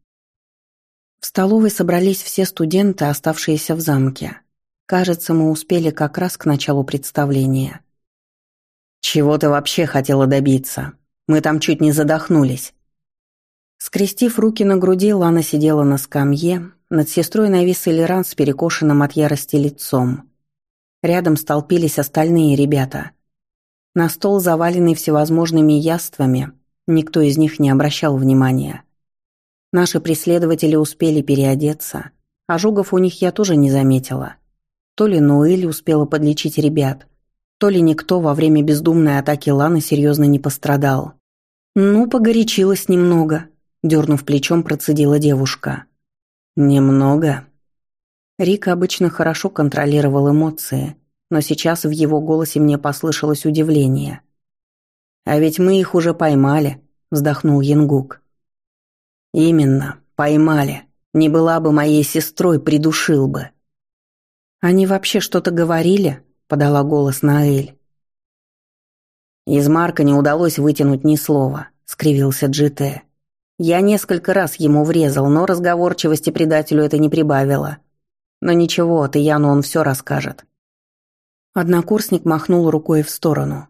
[SPEAKER 1] В столовой собрались все студенты, оставшиеся в замке. Кажется, мы успели как раз к началу представления. «Чего ты вообще хотела добиться? Мы там чуть не задохнулись». Скрестив руки на груди, Лана сидела на скамье, над сестрой навис Элиран с перекошенным от ярости лицом. Рядом столпились остальные ребята. На стол, заваленный всевозможными яствами, никто из них не обращал внимания. Наши преследователи успели переодеться. Ожогов у них я тоже не заметила. То ли Нуэль успела подлечить ребят, то ли никто во время бездумной атаки Ланы серьезно не пострадал. «Ну, погорячилась немного», – дернув плечом, процедила девушка. «Немного?» Рик обычно хорошо контролировал эмоции, но сейчас в его голосе мне послышалось удивление. «А ведь мы их уже поймали», – вздохнул Янгук. «Именно, поймали. Не была бы моей сестрой, придушил бы». «Они вообще что-то говорили?» – подала голос Наэль. «Из Марка не удалось вытянуть ни слова», – скривился Джите. «Я несколько раз ему врезал, но разговорчивости предателю это не прибавило. Но ничего, Таяну он все расскажет». Однокурсник махнул рукой в сторону.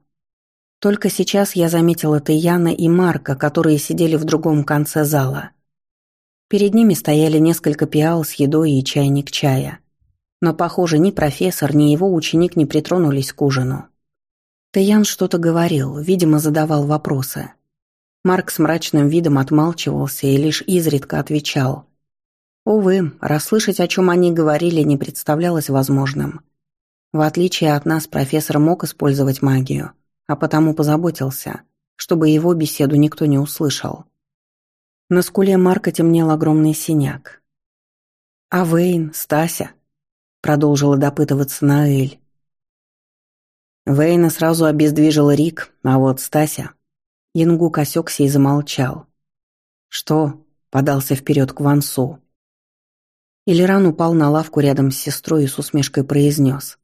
[SPEAKER 1] Только сейчас я заметила Таяна и Марка, которые сидели в другом конце зала. Перед ними стояли несколько пиал с едой и чайник чая. Но, похоже, ни профессор, ни его ученик не притронулись к ужину. Таян что-то говорил, видимо, задавал вопросы. Марк с мрачным видом отмалчивался и лишь изредка отвечал. Увы, расслышать, о чем они говорили, не представлялось возможным. В отличие от нас, профессор мог использовать магию, а потому позаботился, чтобы его беседу никто не услышал. На скуле Марка темнел огромный синяк. «А Вейн, Стася?» Продолжила допытываться Наэль. Вейна сразу обездвижил Рик, а вот Стася... Янгук осекся и замолчал. «Что?» — подался вперед к Вансу. Иллиран упал на лавку рядом с сестрой и с усмешкой произнес.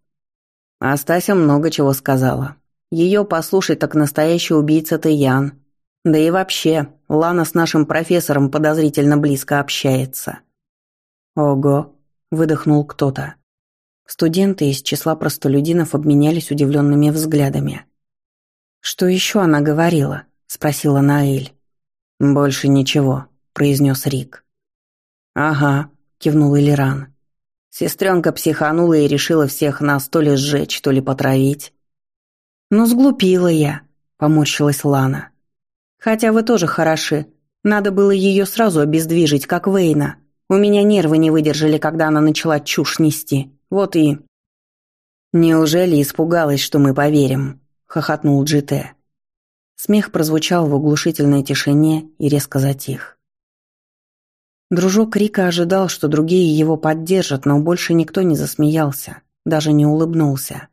[SPEAKER 1] «А Стася много чего сказала. Ее послушай, так настоящий убийца ты Ян. Да и вообще, Лана с нашим профессором подозрительно близко общается». «Ого!» — выдохнул кто-то. Студенты из числа простолюдинов обменялись удивленными взглядами. «Что еще она говорила?» – спросила Наэль. «Больше ничего», – произнес Рик. «Ага», – кивнул Элиран. Сестренка психанула и решила всех нас то ли сжечь, то ли потравить. «Ну, сглупила я», – поморщилась Лана. «Хотя вы тоже хороши. Надо было ее сразу обездвижить, как Вейна. У меня нервы не выдержали, когда она начала чушь нести». Вот и...» «Неужели испугалась, что мы поверим?» — хохотнул Джите. Смех прозвучал в оглушительной тишине и резко затих. Дружок Рика ожидал, что другие его поддержат, но больше никто не засмеялся, даже не улыбнулся.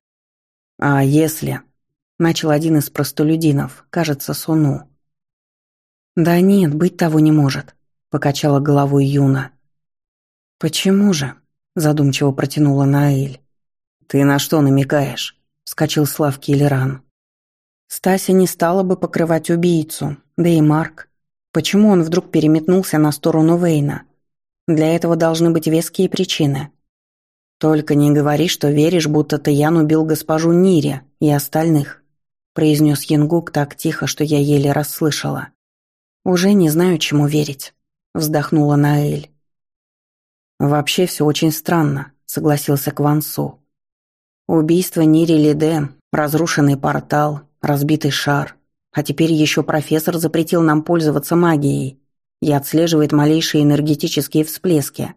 [SPEAKER 1] «А если...» — начал один из простолюдинов, кажется, Суну. «Да нет, быть того не может», — покачала головой Юна. «Почему же?» задумчиво протянула Наэль. «Ты на что намекаешь?» – вскочил Славки Лавки Стася не стала бы покрывать убийцу, да и Марк. Почему он вдруг переметнулся на сторону Вейна? Для этого должны быть веские причины. «Только не говори, что веришь, будто Таян убил госпожу Нире и остальных», произнес Янгук так тихо, что я еле расслышала. «Уже не знаю, чему верить», вздохнула Наэль. «Вообще все очень странно», — согласился Квансу. «Убийство Нири Лиде, разрушенный портал, разбитый шар. А теперь еще профессор запретил нам пользоваться магией и отслеживает малейшие энергетические всплески.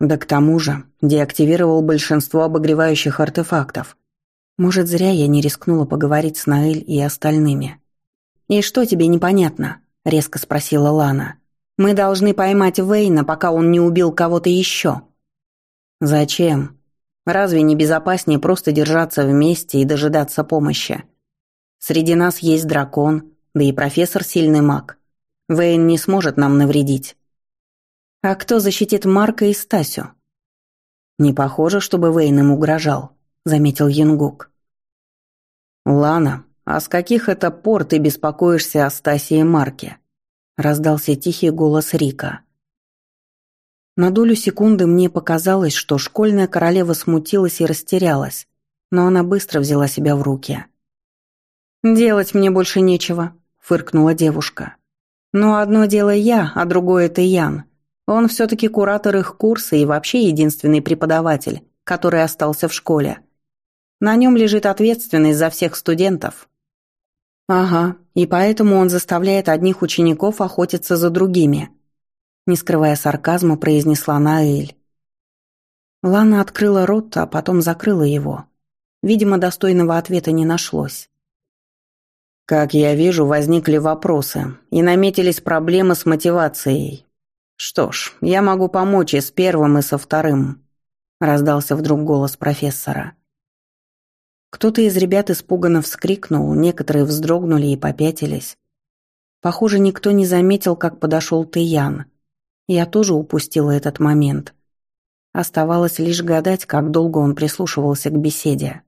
[SPEAKER 1] Да к тому же деактивировал большинство обогревающих артефактов. Может, зря я не рискнула поговорить с Наэль и остальными. «И что тебе непонятно?» — резко спросила Лана. Мы должны поймать Вейна, пока он не убил кого-то еще». «Зачем? Разве не безопаснее просто держаться вместе и дожидаться помощи? Среди нас есть дракон, да и профессор сильный маг. Вейн не сможет нам навредить». «А кто защитит Марка и Стасю?» «Не похоже, чтобы Вейн им угрожал», — заметил Янгук. «Лана, а с каких это пор ты беспокоишься о Стасе и Марке?» раздался тихий голос Рика. На долю секунды мне показалось, что школьная королева смутилась и растерялась, но она быстро взяла себя в руки. «Делать мне больше нечего», — фыркнула девушка. «Но одно дело я, а другое это Ян. Он все-таки куратор их курса и вообще единственный преподаватель, который остался в школе. На нем лежит ответственность за всех студентов». «Ага, и поэтому он заставляет одних учеников охотиться за другими», не скрывая сарказма, произнесла Наэль. Лана открыла рот, а потом закрыла его. Видимо, достойного ответа не нашлось. Как я вижу, возникли вопросы и наметились проблемы с мотивацией. Что ж, я могу помочь и с первым, и со вторым, раздался вдруг голос профессора. Кто-то из ребят испуганно вскрикнул, некоторые вздрогнули и попятились. Похоже, никто не заметил, как подошел Тыян. Я тоже упустила этот момент. Оставалось лишь гадать, как долго он прислушивался к беседе.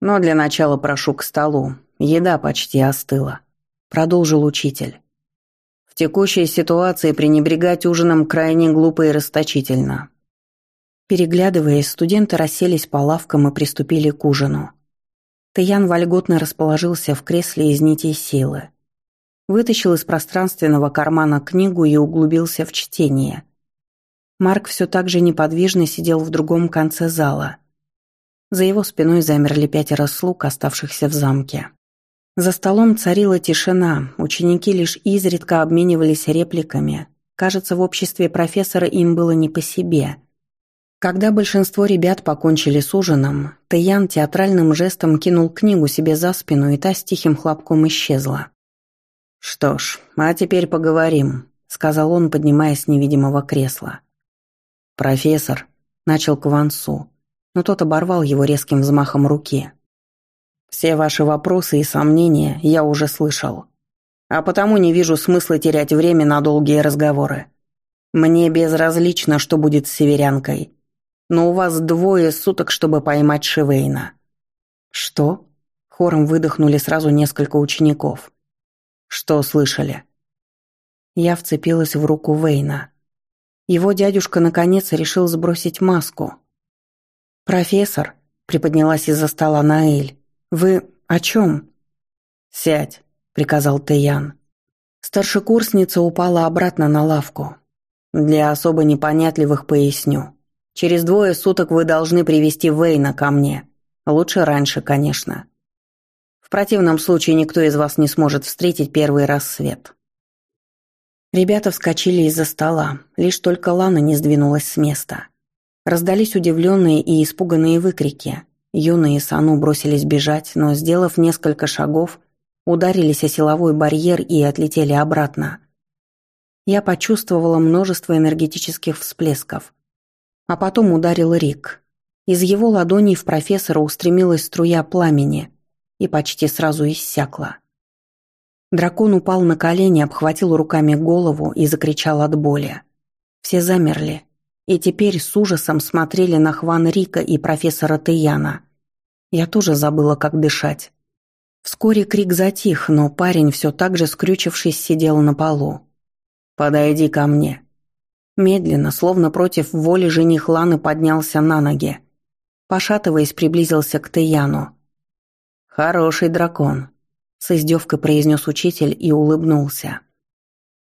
[SPEAKER 1] «Но для начала прошу к столу. Еда почти остыла», — продолжил учитель. «В текущей ситуации пренебрегать ужином крайне глупо и расточительно». Переглядываясь, студенты расселись по лавкам и приступили к ужину. Таян вольготно расположился в кресле из нитей силы вытащил из пространственного кармана книгу и углубился в чтение. Марк все так же неподвижно сидел в другом конце зала. За его спиной замерли пятеро слуг, оставшихся в замке. За столом царила тишина, ученики лишь изредка обменивались репликами. Кажется, в обществе профессора им было не по себе. Когда большинство ребят покончили с ужином, Таян театральным жестом кинул книгу себе за спину, и та с тихим хлопком исчезла. «Что ж, а теперь поговорим», — сказал он, поднимаясь с невидимого кресла. «Профессор», — начал Квансу, но тот оборвал его резким взмахом руки. «Все ваши вопросы и сомнения я уже слышал. А потому не вижу смысла терять время на долгие разговоры. Мне безразлично, что будет с северянкой. Но у вас двое суток, чтобы поймать Шивейна». «Что?» — хором выдохнули сразу несколько учеников. Что слышали? Я вцепилась в руку Вейна. Его дядюшка наконец решил сбросить маску. «Профессор», — приподнялась из-за стола Наэль, — «вы о чем?» «Сядь», — приказал Тэян. Старшекурсница упала обратно на лавку. «Для особо непонятливых поясню. Через двое суток вы должны привести Вейна ко мне. Лучше раньше, конечно. В противном случае никто из вас не сможет встретить первый рассвет. Ребята вскочили из-за стола, лишь только Лана не сдвинулась с места. Раздались удивленные и испуганные выкрики. Юные Сану бросились бежать, но, сделав несколько шагов, ударились о силовой барьер и отлетели обратно. Я почувствовала множество энергетических всплесков. А потом ударил Рик. Из его ладоней в профессора устремилась струя пламени – и почти сразу иссякла. Дракон упал на колени, обхватил руками голову и закричал от боли. Все замерли и теперь с ужасом смотрели на Хван Рика и профессора Тияна. Я тоже забыла, как дышать. Вскоре крик затих, но парень все так же скрючившись сидел на полу. «Подойди ко мне». Медленно, словно против воли жених Ланы поднялся на ноги. Пошатываясь, приблизился к Тияну. «Хороший дракон», — с издевкой произнес учитель и улыбнулся.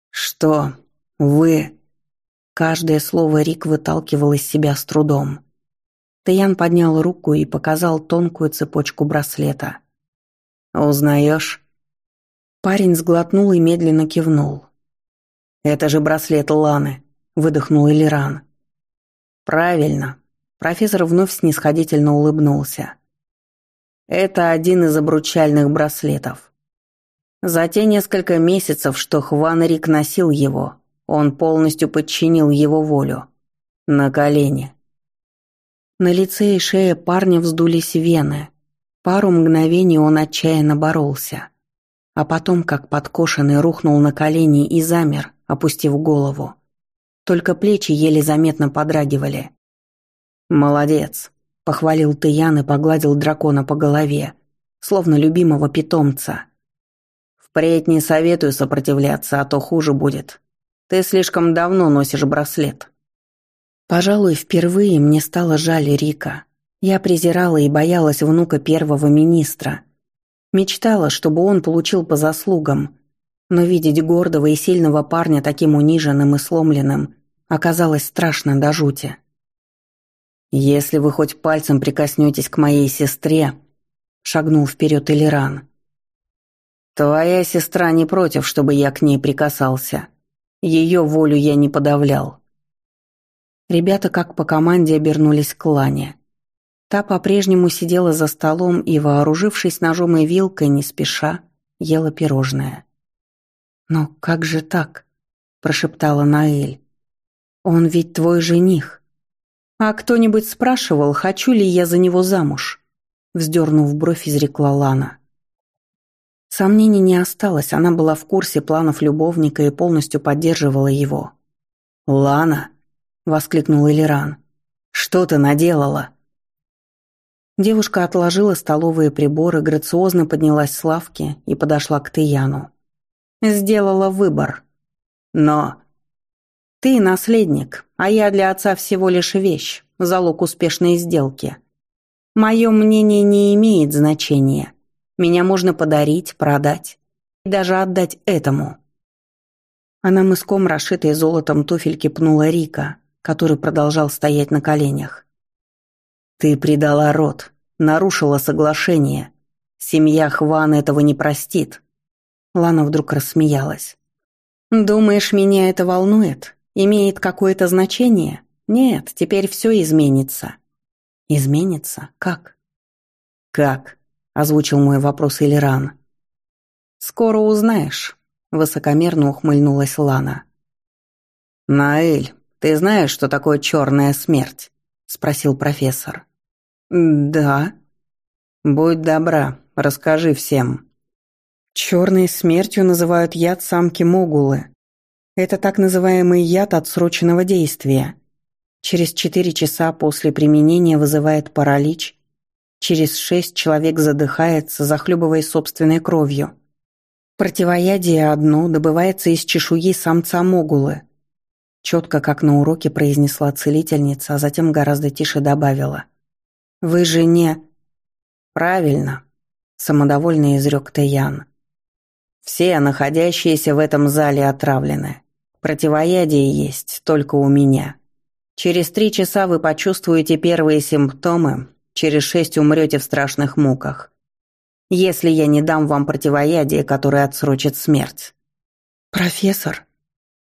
[SPEAKER 1] «Что? Вы...» Каждое слово Рик выталкивал из себя с трудом. Таян поднял руку и показал тонкую цепочку браслета. «Узнаешь?» Парень сглотнул и медленно кивнул. «Это же браслет Ланы», — выдохнул Элиран. «Правильно». Профессор вновь снисходительно улыбнулся. Это один из обручальных браслетов. За те несколько месяцев, что Хван Рик носил его, он полностью подчинил его волю. На колени. На лице и шее парня вздулись вены. Пару мгновений он отчаянно боролся. А потом, как подкошенный, рухнул на колени и замер, опустив голову. Только плечи еле заметно подрагивали. «Молодец», Похвалил Тыян и погладил дракона по голове, словно любимого питомца. «Впредь не советую сопротивляться, а то хуже будет. Ты слишком давно носишь браслет. Пожалуй, впервые мне стало жаль Рика. Я презирала и боялась внука первого министра. Мечтала, чтобы он получил по заслугам. Но видеть гордого и сильного парня таким униженным и сломленным оказалось страшно до жути. «Если вы хоть пальцем прикоснетесь к моей сестре», — шагнул вперед Элиран, «Твоя сестра не против, чтобы я к ней прикасался. Ее волю я не подавлял». Ребята как по команде обернулись к Лане. Та по-прежнему сидела за столом и, вооружившись ножом и вилкой, не спеша, ела пирожное. «Но как же так?» – прошептала Наэль. «Он ведь твой жених». «А кто-нибудь спрашивал, хочу ли я за него замуж?» Вздернув бровь, изрекла Лана. Сомнений не осталось, она была в курсе планов любовника и полностью поддерживала его. «Лана!» – воскликнул Элиран. «Что ты наделала?» Девушка отложила столовые приборы, грациозно поднялась с лавки и подошла к Тияну. «Сделала выбор. Но...» «Ты наследник, а я для отца всего лишь вещь, залог успешной сделки. Мое мнение не имеет значения». Меня можно подарить, продать и даже отдать этому. Она мыском, расшитой золотом туфельки, пнула Рика, который продолжал стоять на коленях. «Ты предала род, нарушила соглашение. Семья Хван этого не простит». Лана вдруг рассмеялась. «Думаешь, меня это волнует? Имеет какое-то значение? Нет, теперь все изменится». «Изменится? Как?» «Как?» озвучил мой вопрос Илиран. «Скоро узнаешь», — высокомерно ухмыльнулась Лана. «Наэль, ты знаешь, что такое черная смерть?» — спросил профессор. «Да». «Будь добра, расскажи всем». Черной смертью называют яд самки Могулы. Это так называемый яд отсроченного действия. Через четыре часа после применения вызывает паралич, Через шесть человек задыхается, захлебываясь собственной кровью. Противоядие одно добывается из чешуи самца могулы. Четко, как на уроке, произнесла целительница, а затем гораздо тише добавила. «Вы же не...» «Правильно», — самодовольно изрек Тэян. «Все, находящиеся в этом зале, отравлены. Противоядие есть только у меня. Через три часа вы почувствуете первые симптомы, Через шесть умрете в страшных муках. Если я не дам вам противоядие, которое отсрочит смерть». «Профессор».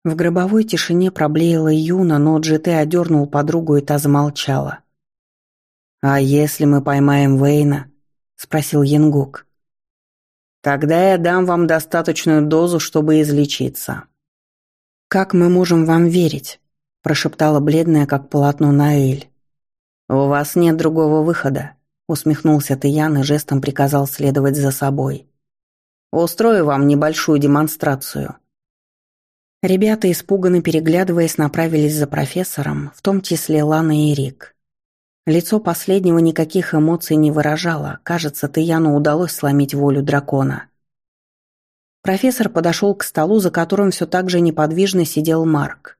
[SPEAKER 1] В гробовой тишине проблеяла Юна, но Джите одернул подругу, и та замолчала. «А если мы поймаем Вейна?» – спросил Янгук. «Тогда я дам вам достаточную дозу, чтобы излечиться». «Как мы можем вам верить?» – прошептала бледная, как полотно Наэль. «У вас нет другого выхода», — усмехнулся Тиян и жестом приказал следовать за собой. «Устрою вам небольшую демонстрацию». Ребята, испуганно переглядываясь, направились за профессором, в том числе Лана и Рик. Лицо последнего никаких эмоций не выражало, кажется, Тияну удалось сломить волю дракона. Профессор подошел к столу, за которым все так же неподвижно сидел Марк.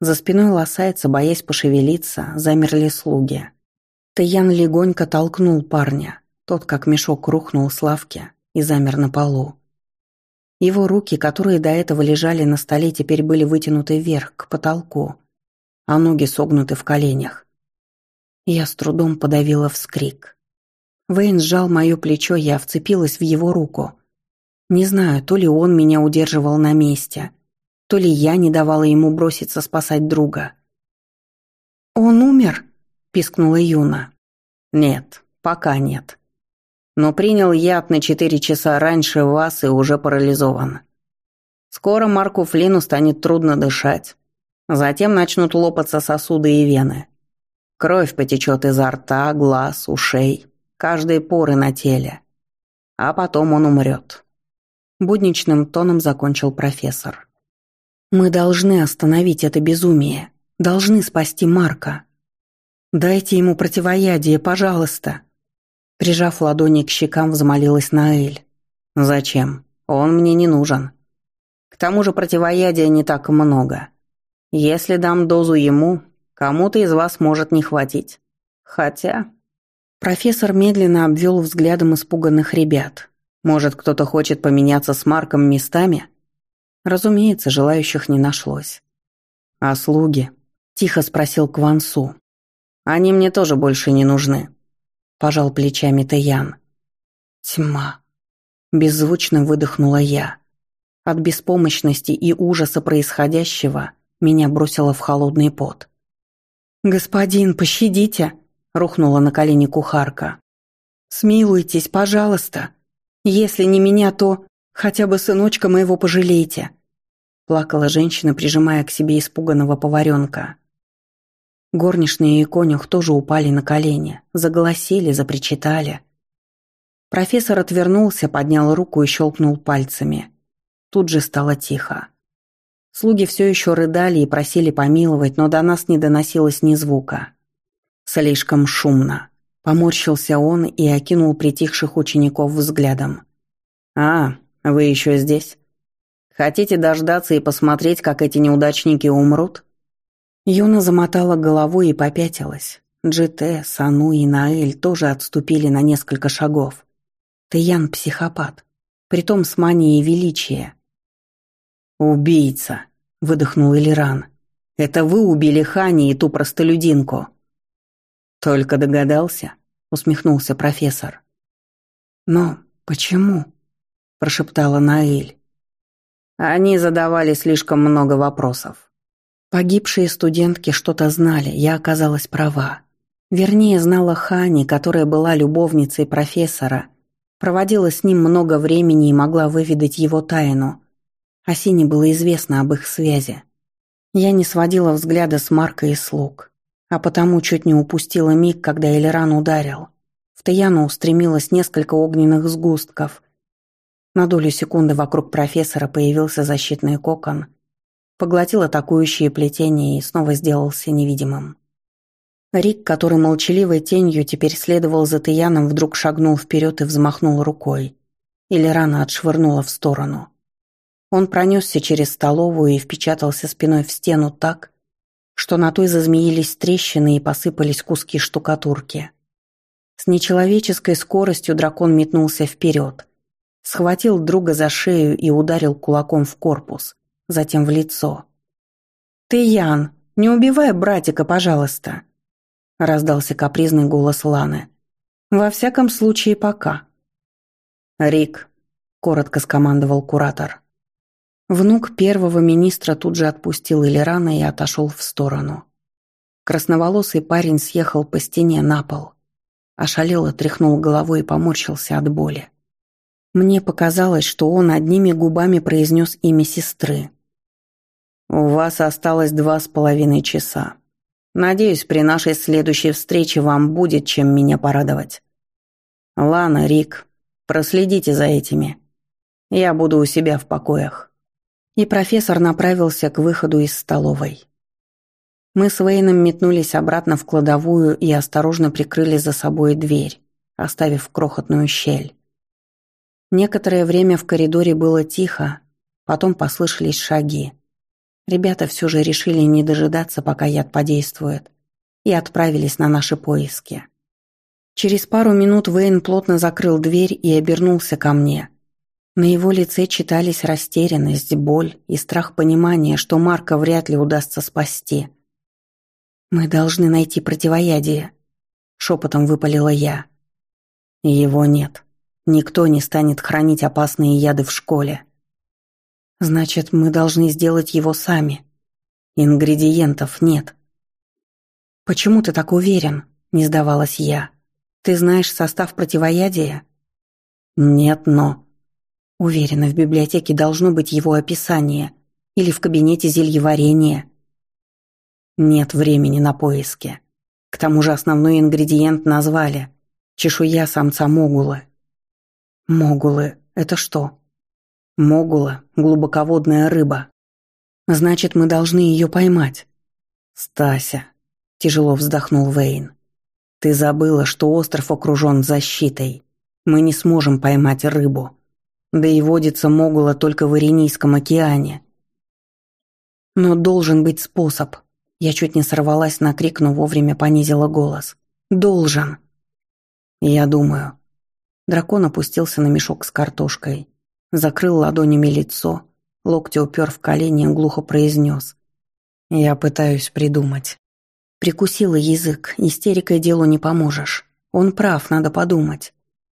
[SPEAKER 1] За спиной лосайца, боясь пошевелиться, замерли слуги. Таян легонько толкнул парня. Тот, как мешок, рухнул с лавки и замер на полу. Его руки, которые до этого лежали на столе, теперь были вытянуты вверх, к потолку, а ноги согнуты в коленях. Я с трудом подавила вскрик. Вейн сжал мое плечо, я вцепилась в его руку. Не знаю, то ли он меня удерживал на месте – то ли я не давала ему броситься спасать друга. «Он умер?» – пискнула Юна. «Нет, пока нет. Но принял яд на четыре часа раньше вас и уже парализован. Скоро Марку Флину станет трудно дышать. Затем начнут лопаться сосуды и вены. Кровь потечет изо рта, глаз, ушей, каждой поры на теле. А потом он умрет». Будничным тоном закончил профессор. Мы должны остановить это безумие. Должны спасти Марка. Дайте ему противоядие, пожалуйста. Прижав ладони к щекам, взмолилась Наэль. Зачем? Он мне не нужен. К тому же противоядия не так много. Если дам дозу ему,
[SPEAKER 2] Кому-то из вас может не хватить. Хотя...»
[SPEAKER 1] Профессор медленно обвел взглядом испуганных ребят. «Может, кто-то хочет поменяться с Марком местами?» Разумеется, желающих не нашлось. «А слуги?» – тихо спросил Квансу. «Они мне тоже больше не нужны», – пожал плечами Таян. «Тьма», – беззвучно выдохнула я. От беспомощности и ужаса происходящего меня бросило в холодный пот. «Господин, пощадите!» — рухнула на колени кухарка. «Смилуйтесь, пожалуйста. Если не меня, то хотя бы сыночка моего пожалейте», — плакала женщина, прижимая к себе испуганного поваренка. Горничные и конюх тоже упали на колени, заголосили, запричитали. Профессор отвернулся, поднял руку и щелкнул пальцами. Тут же стало тихо. Слуги все еще рыдали и просили помиловать, но до нас не доносилось ни звука. Слишком шумно. Поморщился он и окинул притихших учеников взглядом. «А, вы еще здесь? Хотите дождаться и посмотреть, как эти неудачники умрут?» Юна замотала головой и попятилась. Джите, Сану и Наэль тоже отступили на несколько шагов. Таян – психопат, притом с манией величия. «Убийца!» – выдохнул Элиран. «Это вы убили Хани и ту простолюдинку!» «Только догадался?» – усмехнулся профессор. «Но почему?» – прошептала Наэль. Они задавали слишком много вопросов. Погибшие студентки что-то знали, я оказалась права. Вернее, знала Хани, которая была любовницей профессора, проводила с ним много времени и могла выведать его тайну – Осине было известно об их связи. Я не сводила взгляда с Марка и слуг, а потому чуть не упустила миг, когда Элеран ударил. В Таяну устремилось несколько огненных сгустков. На долю секунды вокруг профессора появился защитный кокон, поглотил атакующие плетения и снова сделался невидимым. Рик, который молчаливой тенью теперь следовал за Таяном, вдруг шагнул вперед и взмахнул рукой. Или рано отшвырнула в сторону. Он пронесся через столовую и впечатался спиной в стену так, что на той зазмеились трещины и посыпались куски штукатурки. С нечеловеческой скоростью дракон метнулся вперед, схватил друга за шею и ударил кулаком в корпус, затем в лицо. «Ты, Ян, не убивай братика, пожалуйста!» раздался капризный голос Ланы. «Во всяком случае, пока». «Рик», — коротко скомандовал куратор. Внук первого министра тут же отпустил Элирана и отошел в сторону. Красноволосый парень съехал по стене на пол. Ошалело тряхнул головой и поморщился от боли. Мне показалось, что он одними губами произнес имя сестры. «У вас осталось два с половиной часа. Надеюсь, при нашей следующей встрече вам будет чем меня порадовать. Лана, Рик, проследите за этими. Я буду у себя в покоях» и профессор направился к выходу из столовой. Мы с Вейном метнулись обратно в кладовую и осторожно прикрыли за собой дверь, оставив крохотную щель. Некоторое время в коридоре было тихо, потом послышались шаги. Ребята все же решили не дожидаться, пока яд подействует, и отправились на наши поиски. Через пару минут Вейн плотно закрыл дверь и обернулся ко мне – на его лице читались растерянность, боль и страх понимания, что Марка вряд ли удастся спасти. «Мы должны найти противоядие», — шепотом выпалила я. «Его нет. Никто не станет хранить опасные яды в школе». «Значит, мы должны сделать его сами. Ингредиентов нет». «Почему ты так уверен?» — не сдавалась я. «Ты знаешь состав противоядия?» «Нет, но...» Уверена, в библиотеке должно быть его описание. Или в кабинете зельеварения. Нет времени на поиски. К тому же основной ингредиент назвали. Чешуя самца могулы. Могулы – это что? Могула – глубоководная рыба. Значит, мы должны ее поймать. Стася, тяжело вздохнул Вейн. Ты забыла, что остров окружен защитой. Мы не сможем поймать рыбу. Да и водится Могула только в Иринийском океане. Но должен быть способ. Я чуть не сорвалась на крик, но вовремя понизила голос. «Должен!» «Я думаю». Дракон опустился на мешок с картошкой, закрыл ладонями лицо, локти упер в колени и глухо произнес. «Я пытаюсь придумать». Прикусила язык, истерикой делу не поможешь. Он прав, надо подумать.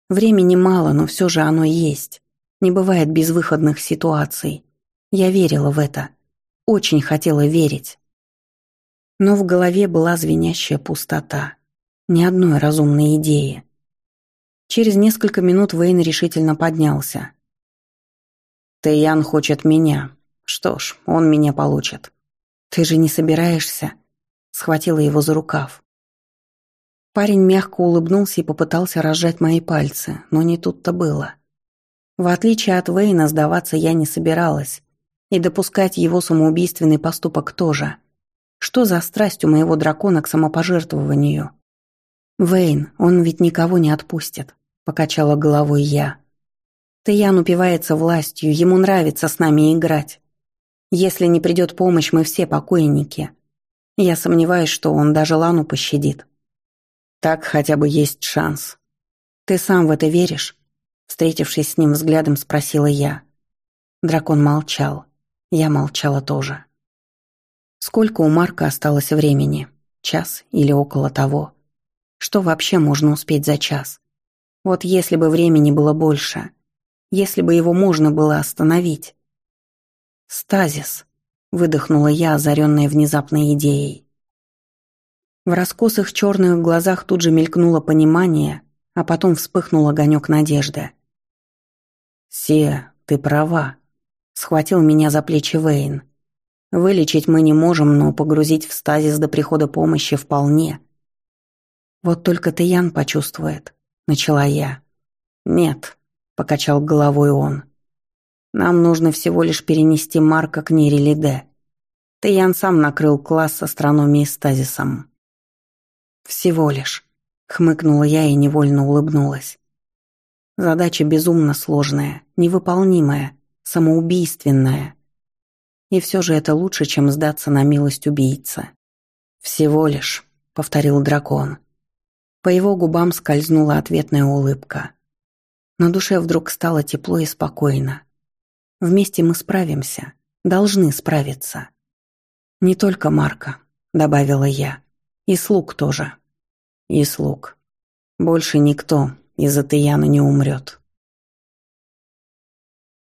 [SPEAKER 1] Времени мало, но все же оно есть. Не бывает безвыходных ситуаций. Я верила в это. Очень хотела верить. Но в голове была звенящая пустота. Ни одной разумной идеи. Через несколько минут Вейн решительно поднялся. «Тэйян хочет меня. Что ж, он меня получит». «Ты же не собираешься?» Схватила его за рукав. Парень мягко улыбнулся и попытался разжать мои пальцы, но не тут-то было. В отличие от Вейна, сдаваться я не собиралась. И допускать его самоубийственный поступок тоже. Что за страсть у моего дракона к самопожертвованию? «Вейн, он ведь никого не отпустит», — покачала головой я. Таян упивается властью, ему нравится с нами играть. Если не придет помощь, мы все покойники. Я сомневаюсь, что он даже Лану пощадит. Так хотя бы есть шанс. Ты сам в это веришь? Встретившись с ним взглядом, спросила я. Дракон молчал. Я молчала тоже. Сколько у Марка осталось времени? Час или около того? Что вообще можно успеть за час? Вот если бы времени было больше, если бы его можно было остановить. «Стазис», — выдохнула я, озаренная внезапной идеей. В раскосых черных глазах тут же мелькнуло понимание, а потом вспыхнул огонек надежды. «Сия, ты права», — схватил меня за плечи Вейн. «Вылечить мы не можем, но погрузить в стазис до прихода помощи вполне». «Вот только Таян почувствует», — начала я. «Нет», — покачал головой он. «Нам нужно всего лишь перенести Марка к Нерелиде. Таян сам накрыл класс с астрономией стазисом». «Всего лишь», — хмыкнула я и невольно улыбнулась. Задача безумно сложная, невыполнимая, самоубийственная. И все же это лучше, чем сдаться на милость убийца. «Всего лишь», — повторил дракон. По его губам скользнула ответная улыбка. На душе вдруг стало тепло и спокойно. Вместе мы справимся, должны справиться. «Не только Марка», — добавила я, — «и слуг тоже». «И слуг. Больше никто, из-за Таяна не умрет.